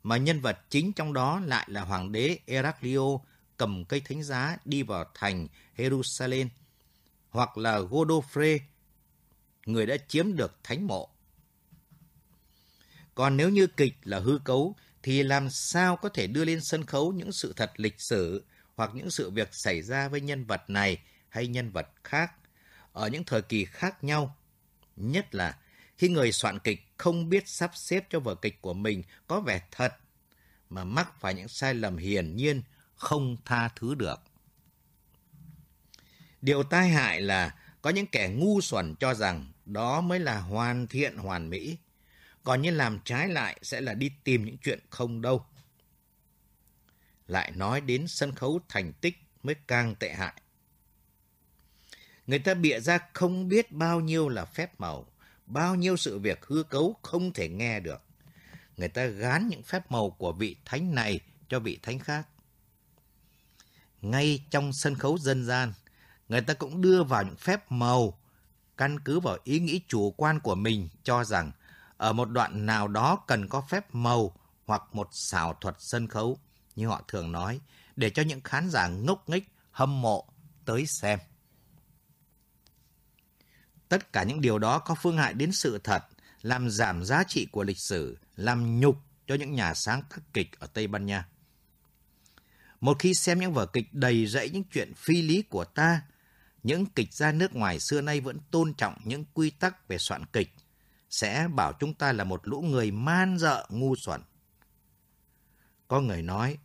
mà nhân vật chính trong đó lại là hoàng đế Heraclio cầm cây thánh giá đi vào thành Jerusalem, hoặc là Godofre người đã chiếm được thánh mộ. Còn nếu như kịch là hư cấu, thì làm sao có thể đưa lên sân khấu những sự thật lịch sử hoặc những sự việc xảy ra với nhân vật này hay nhân vật khác ở những thời kỳ khác nhau. Nhất là khi người soạn kịch không biết sắp xếp cho vở kịch của mình có vẻ thật mà mắc phải những sai lầm hiển nhiên không tha thứ được. Điều tai hại là có những kẻ ngu xuẩn cho rằng đó mới là hoàn thiện hoàn mỹ, còn như làm trái lại sẽ là đi tìm những chuyện không đâu. Lại nói đến sân khấu thành tích mới càng tệ hại. Người ta bịa ra không biết bao nhiêu là phép màu, bao nhiêu sự việc hư cấu không thể nghe được. Người ta gán những phép màu của vị thánh này cho vị thánh khác. Ngay trong sân khấu dân gian, người ta cũng đưa vào những phép màu căn cứ vào ý nghĩ chủ quan của mình cho rằng ở một đoạn nào đó cần có phép màu hoặc một xảo thuật sân khấu, như họ thường nói, để cho những khán giả ngốc nghếch hâm mộ tới xem. Tất cả những điều đó có phương hại đến sự thật, làm giảm giá trị của lịch sử, làm nhục cho những nhà sáng tác kịch ở Tây Ban Nha. Một khi xem những vở kịch đầy rẫy những chuyện phi lý của ta, những kịch gia nước ngoài xưa nay vẫn tôn trọng những quy tắc về soạn kịch, sẽ bảo chúng ta là một lũ người man dợ ngu xuẩn. Có người nói,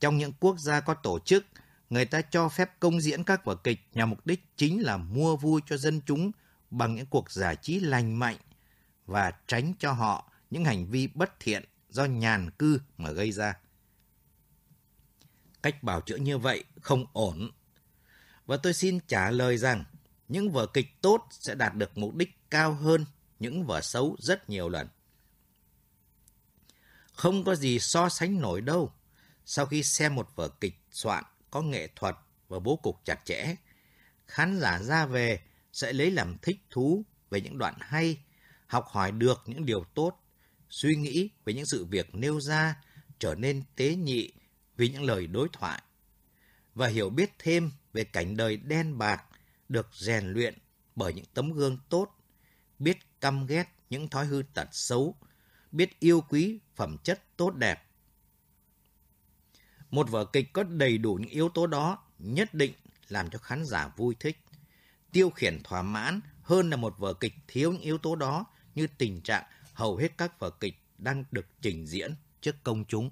trong những quốc gia có tổ chức, người ta cho phép công diễn các vở kịch nhằm mục đích chính là mua vui cho dân chúng bằng những cuộc giải trí lành mạnh và tránh cho họ những hành vi bất thiện do nhàn cư mà gây ra. Cách bảo chữa như vậy không ổn. Và tôi xin trả lời rằng những vở kịch tốt sẽ đạt được mục đích cao hơn những vở xấu rất nhiều lần. Không có gì so sánh nổi đâu. Sau khi xem một vở kịch soạn có nghệ thuật và bố cục chặt chẽ, khán giả ra về sẽ lấy làm thích thú về những đoạn hay, học hỏi được những điều tốt, suy nghĩ về những sự việc nêu ra, trở nên tế nhị vì những lời đối thoại, và hiểu biết thêm về cảnh đời đen bạc được rèn luyện bởi những tấm gương tốt, biết căm ghét những thói hư tật xấu, biết yêu quý phẩm chất tốt đẹp. Một vở kịch có đầy đủ những yếu tố đó nhất định làm cho khán giả vui thích, tiêu khiển thỏa mãn hơn là một vở kịch thiếu những yếu tố đó như tình trạng hầu hết các vở kịch đang được trình diễn trước công chúng.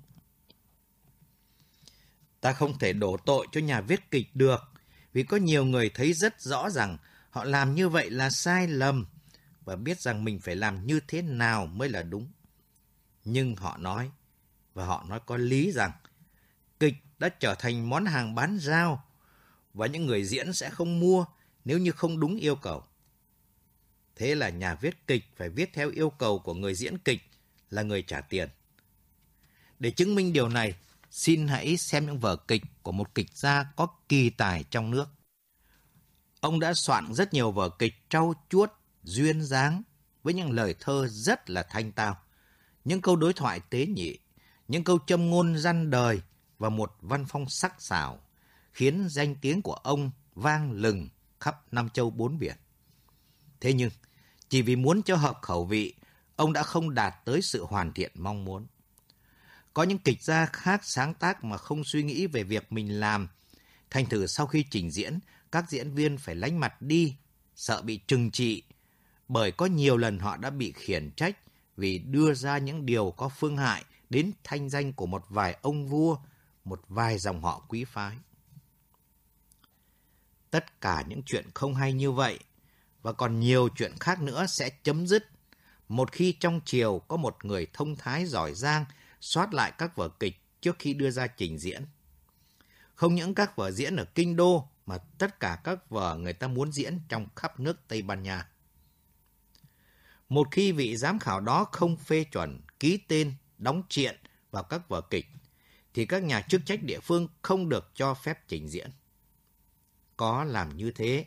Ta không thể đổ tội cho nhà viết kịch được, vì có nhiều người thấy rất rõ rằng họ làm như vậy là sai lầm và biết rằng mình phải làm như thế nào mới là đúng. Nhưng họ nói, và họ nói có lý rằng, kịch đã trở thành món hàng bán rau và những người diễn sẽ không mua nếu như không đúng yêu cầu. Thế là nhà viết kịch phải viết theo yêu cầu của người diễn kịch là người trả tiền. Để chứng minh điều này, xin hãy xem những vở kịch của một kịch gia có kỳ tài trong nước. Ông đã soạn rất nhiều vở kịch trau chuốt, duyên dáng với những lời thơ rất là thanh tao, những câu đối thoại tế nhị, những câu châm ngôn răn đời và một văn phong sắc sảo, khiến danh tiếng của ông vang lừng khắp năm châu bốn biển. Thế nhưng, chỉ vì muốn cho hợp khẩu vị, ông đã không đạt tới sự hoàn thiện mong muốn. Có những kịch gia khác sáng tác mà không suy nghĩ về việc mình làm. Thành thử sau khi trình diễn, các diễn viên phải lánh mặt đi, sợ bị trừng trị. Bởi có nhiều lần họ đã bị khiển trách vì đưa ra những điều có phương hại đến thanh danh của một vài ông vua, một vài dòng họ quý phái. Tất cả những chuyện không hay như vậy và còn nhiều chuyện khác nữa sẽ chấm dứt một khi trong triều có một người thông thái giỏi giang soát lại các vở kịch trước khi đưa ra trình diễn. Không những các vở diễn ở Kinh Đô mà tất cả các vở người ta muốn diễn trong khắp nước Tây Ban Nha. Một khi vị giám khảo đó không phê chuẩn, ký tên, đóng triện vào các vở kịch, thì các nhà chức trách địa phương không được cho phép trình diễn. Có làm như thế,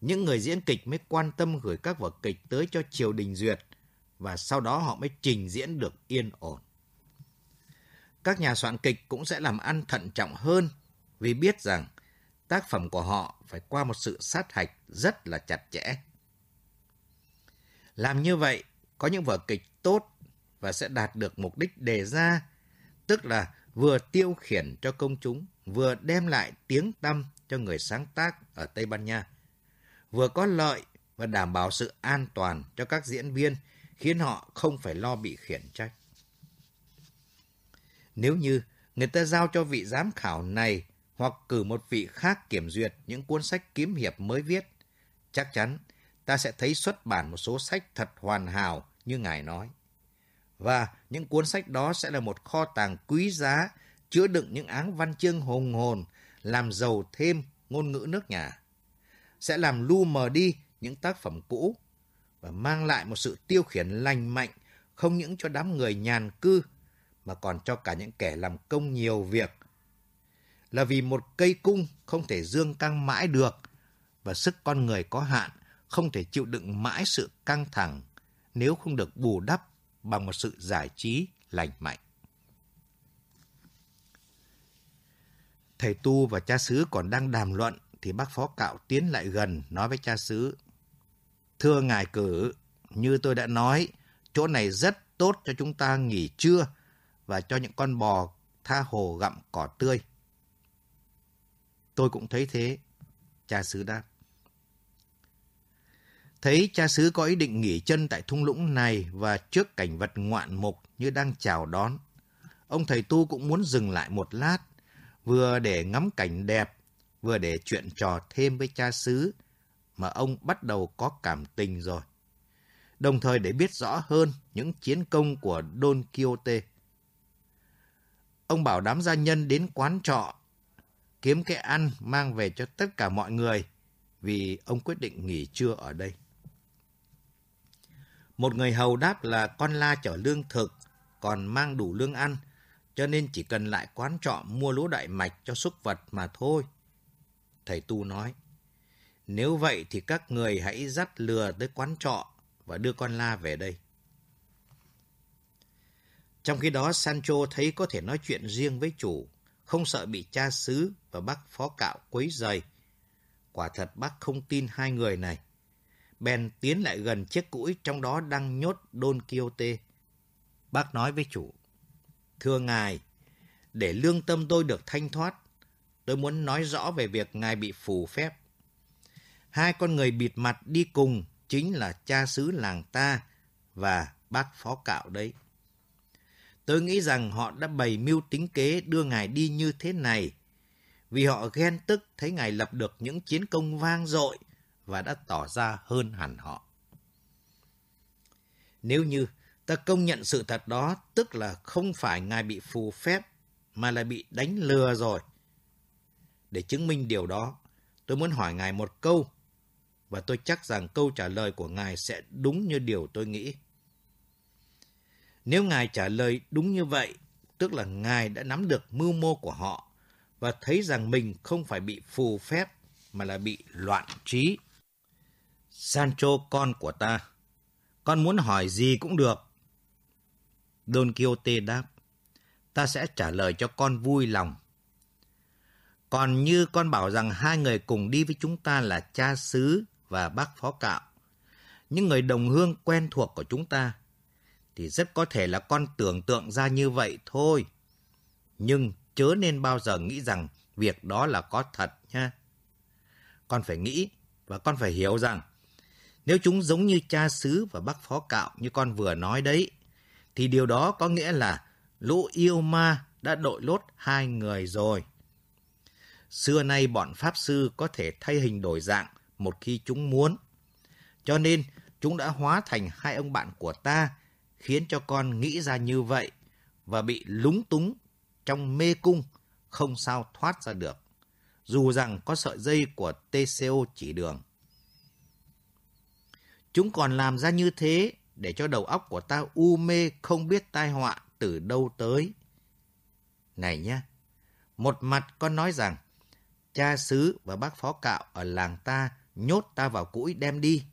những người diễn kịch mới quan tâm gửi các vở kịch tới cho triều đình duyệt và sau đó họ mới trình diễn được yên ổn. Các nhà soạn kịch cũng sẽ làm ăn thận trọng hơn vì biết rằng tác phẩm của họ phải qua một sự sát hạch rất là chặt chẽ. Làm như vậy, có những vở kịch tốt và sẽ đạt được mục đích đề ra, tức là vừa tiêu khiển cho công chúng, vừa đem lại tiếng tăm cho người sáng tác ở Tây Ban Nha, vừa có lợi và đảm bảo sự an toàn cho các diễn viên, khiến họ không phải lo bị khiển trách. Nếu như người ta giao cho vị giám khảo này hoặc cử một vị khác kiểm duyệt những cuốn sách kiếm hiệp mới viết, chắc chắn ta sẽ thấy xuất bản một số sách thật hoàn hảo như Ngài nói. Và những cuốn sách đó sẽ là một kho tàng quý giá chứa đựng những áng văn chương hùng hồn, làm giàu thêm ngôn ngữ nước nhà. Sẽ làm lu mờ đi những tác phẩm cũ và mang lại một sự tiêu khiển lành mạnh không những cho đám người nhàn cư mà còn cho cả những kẻ làm công nhiều việc. Là vì một cây cung không thể dương căng mãi được và sức con người có hạn không thể chịu đựng mãi sự căng thẳng nếu không được bù đắp bằng một sự giải trí lành mạnh. Thầy Tu và cha xứ còn đang đàm luận thì bác phó cạo tiến lại gần nói với cha xứ. Thưa ngài cử, như tôi đã nói, chỗ này rất tốt cho chúng ta nghỉ trưa và cho những con bò tha hồ gặm cỏ tươi. Tôi cũng thấy thế, cha xứ đáp. Thấy cha xứ có ý định nghỉ chân tại thung lũng này và trước cảnh vật ngoạn mục như đang chào đón. Ông thầy tu cũng muốn dừng lại một lát, vừa để ngắm cảnh đẹp, vừa để chuyện trò thêm với cha xứ, mà ông bắt đầu có cảm tình rồi. Đồng thời để biết rõ hơn những chiến công của Don Quixote. Ông bảo đám gia nhân đến quán trọ, kiếm cái ăn mang về cho tất cả mọi người, vì ông quyết định nghỉ trưa ở đây. Một người hầu đáp là con la chở lương thực, còn mang đủ lương ăn, cho nên chỉ cần lại quán trọ mua lúa đại mạch cho súc vật mà thôi. Thầy Tu nói, nếu vậy thì các người hãy dắt lừa tới quán trọ và đưa con la về đây. Trong khi đó, Sancho thấy có thể nói chuyện riêng với chủ, không sợ bị cha xứ và bác phó cạo quấy rầy. Quả thật bác không tin hai người này bèn tiến lại gần chiếc cũi trong đó đang nhốt Don Quixote. Bác nói với chủ, Thưa ngài, để lương tâm tôi được thanh thoát, tôi muốn nói rõ về việc ngài bị phù phép. Hai con người bịt mặt đi cùng chính là cha xứ làng ta và bác phó cạo đấy. Tôi nghĩ rằng họ đã bày mưu tính kế đưa ngài đi như thế này, vì họ ghen tức thấy ngài lập được những chiến công vang dội và đã tỏ ra hơn hẳn họ. Nếu như ta công nhận sự thật đó, tức là không phải Ngài bị phù phép, mà là bị đánh lừa rồi. Để chứng minh điều đó, tôi muốn hỏi Ngài một câu, và tôi chắc rằng câu trả lời của Ngài sẽ đúng như điều tôi nghĩ. Nếu Ngài trả lời đúng như vậy, tức là Ngài đã nắm được mưu mô của họ và thấy rằng mình không phải bị phù phép mà là bị loạn trí. Sancho con của ta, con muốn hỏi gì cũng được. Don Quixote đáp, ta sẽ trả lời cho con vui lòng. Còn như con bảo rằng hai người cùng đi với chúng ta là cha xứ và bác phó cạo, những người đồng hương quen thuộc của chúng ta, thì rất có thể là con tưởng tượng ra như vậy thôi. Nhưng chớ nên bao giờ nghĩ rằng việc đó là có thật nha. Con phải nghĩ và con phải hiểu rằng nếu chúng giống như cha xứ và bác phó cạo như con vừa nói đấy, thì điều đó có nghĩa là lũ yêu ma đã đội lốt hai người rồi. Xưa nay bọn Pháp Sư có thể thay hình đổi dạng một khi chúng muốn. Cho nên, chúng đã hóa thành hai ông bạn của ta, khiến cho con nghĩ ra như vậy và bị lúng túng trong mê cung, không sao thoát ra được, dù rằng có sợi dây của TCO chỉ đường. Chúng còn làm ra như thế để cho đầu óc của ta u mê không biết tai họa từ đâu tới. Này nhá, một mặt con nói rằng cha xứ và bác phó cạo ở làng ta nhốt ta vào cũi đem đi.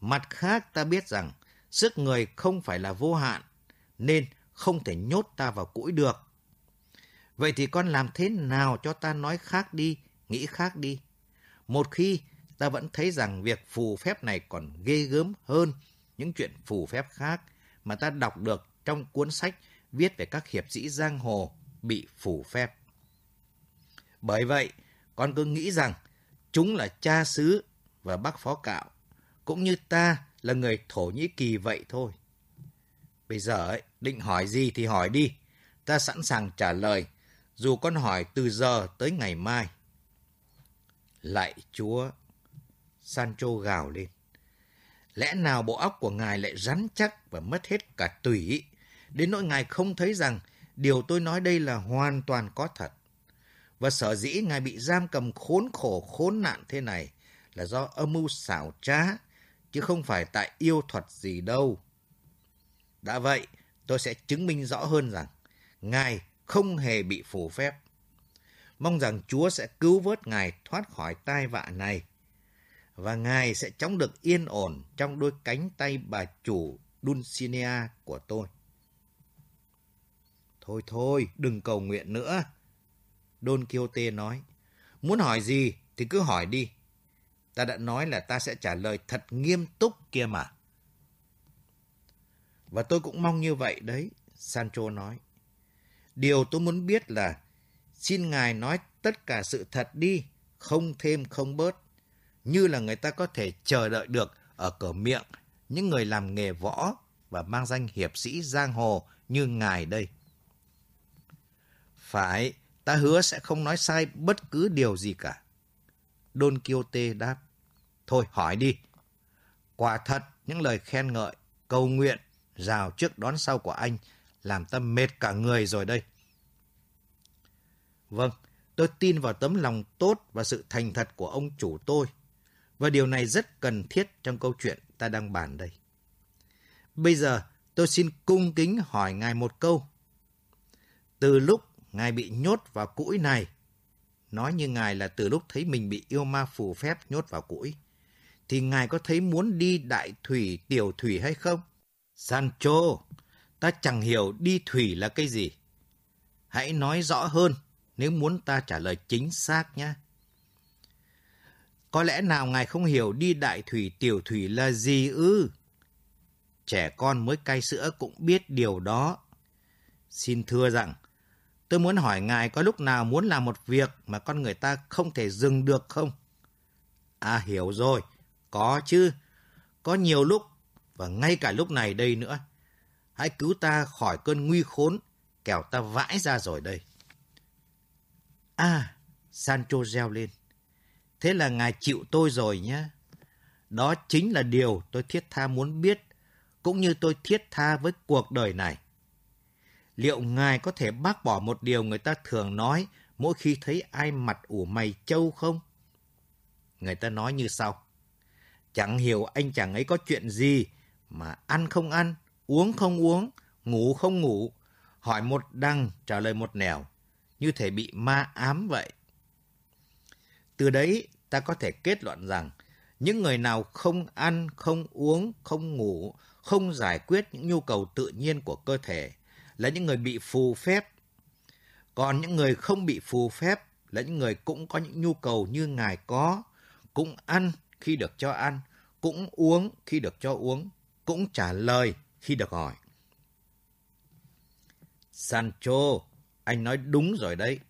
Mặt khác ta biết rằng sức người không phải là vô hạn, nên không thể nhốt ta vào cũi được. Vậy thì con làm thế nào cho ta nói khác đi, nghĩ khác đi? Một khi ta vẫn thấy rằng việc phù phép này còn ghê gớm hơn những chuyện phù phép khác mà ta đọc được trong cuốn sách viết về các hiệp sĩ giang hồ bị phù phép. Bởi vậy, con cứ nghĩ rằng chúng là cha xứ và bác phó cạo, cũng như ta là người Thổ Nhĩ Kỳ vậy thôi. Bây giờ ấy, định hỏi gì thì hỏi đi, ta sẵn sàng trả lời, dù con hỏi từ giờ tới ngày mai. Lạy Chúa, Sancho gào lên. Lẽ nào bộ óc của ngài lại rắn chắc và mất hết cả tủy, đến nỗi ngài không thấy rằng điều tôi nói đây là hoàn toàn có thật. Và sở dĩ ngài bị giam cầm khốn khổ khốn nạn thế này là do âm mưu xảo trá, chứ không phải tại yêu thuật gì đâu. Đã vậy, tôi sẽ chứng minh rõ hơn rằng ngài không hề bị phù phép. Mong rằng Chúa sẽ cứu vớt ngài thoát khỏi tai vạ này và Ngài sẽ chóng được yên ổn trong đôi cánh tay bà chủ Dulcinea của tôi. Thôi thôi, đừng cầu nguyện nữa. Don Quixote nói, muốn hỏi gì thì cứ hỏi đi. Ta đã nói là ta sẽ trả lời thật nghiêm túc kia mà. Và tôi cũng mong như vậy đấy, Sancho nói. Điều tôi muốn biết là xin ngài nói tất cả sự thật đi, không thêm không bớt như là người ta có thể chờ đợi được ở cửa miệng những người làm nghề võ và mang danh hiệp sĩ giang hồ như ngài đây. Phải, ta hứa sẽ không nói sai bất cứ điều gì cả. Don Quixote đáp. Thôi hỏi đi. Quả thật, những lời khen ngợi, cầu nguyện, rào trước đón sau của anh làm tâm mệt cả người rồi đây. Vâng, tôi tin vào tấm lòng tốt và sự thành thật của ông chủ tôi và điều này rất cần thiết trong câu chuyện ta đang bàn đây. Bây giờ tôi xin cung kính hỏi Ngài một câu. Từ lúc Ngài bị nhốt vào cũi này, nói như Ngài là từ lúc thấy mình bị yêu ma phù phép nhốt vào cũi, thì Ngài có thấy muốn đi đại thủy, tiểu thủy hay không? Sancho, ta chẳng hiểu đi thủy là cái gì. Hãy nói rõ hơn nếu muốn ta trả lời chính xác nhé. Có lẽ nào ngài không hiểu đi đại thủy tiểu thủy là gì ư? Trẻ con mới cai sữa cũng biết điều đó. Xin thưa rằng, tôi muốn hỏi ngài có lúc nào muốn làm một việc mà con người ta không thể dừng được không? À hiểu rồi, có chứ. Có nhiều lúc, và ngay cả lúc này đây nữa. Hãy cứu ta khỏi cơn nguy khốn, kẻo ta vãi ra rồi đây. À, Sancho reo lên. Thế là ngài chịu tôi rồi nhé. Đó chính là điều tôi thiết tha muốn biết, cũng như tôi thiết tha với cuộc đời này. Liệu ngài có thể bác bỏ một điều người ta thường nói mỗi khi thấy ai mặt ủ mày trâu không? Người ta nói như sau. Chẳng hiểu anh chàng ấy có chuyện gì mà ăn không ăn, uống không uống, ngủ không ngủ, hỏi một đằng trả lời một nẻo, như thể bị ma ám vậy. Từ đấy ta có thể kết luận rằng những người nào không ăn, không uống, không ngủ, không giải quyết những nhu cầu tự nhiên của cơ thể là những người bị phù phép. Còn những người không bị phù phép là những người cũng có những nhu cầu như Ngài có, cũng ăn khi được cho ăn, cũng uống khi được cho uống, cũng trả lời khi được hỏi. Sancho, anh nói đúng rồi đấy.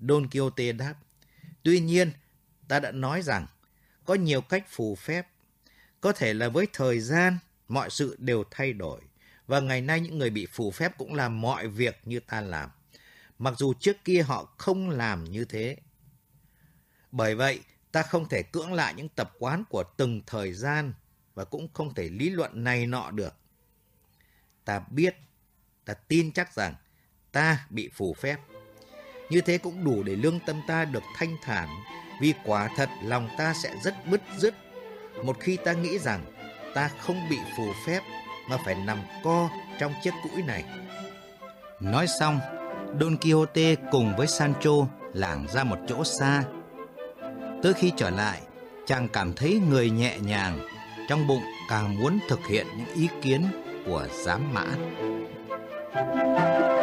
Don Quixote đáp. Tuy nhiên, ta đã nói rằng có nhiều cách phù phép. Có thể là với thời gian, mọi sự đều thay đổi. Và ngày nay những người bị phù phép cũng làm mọi việc như ta làm. Mặc dù trước kia họ không làm như thế, Bởi vậy, ta không thể cưỡng lại những tập quán của từng thời gian và cũng không thể lý luận này nọ được. Ta biết, ta tin chắc rằng ta bị phù phép. Như thế cũng đủ để lương tâm ta được thanh thản, vì quả thật lòng ta sẽ rất bứt rứt một khi ta nghĩ rằng ta không bị phù phép mà phải nằm co trong chiếc cũi này. Nói xong, Don Quixote cùng với Sancho lảng ra một chỗ xa. Tới khi trở lại, chàng cảm thấy người nhẹ nhàng, trong bụng càng muốn thực hiện những ý kiến của giám mã. Thank you.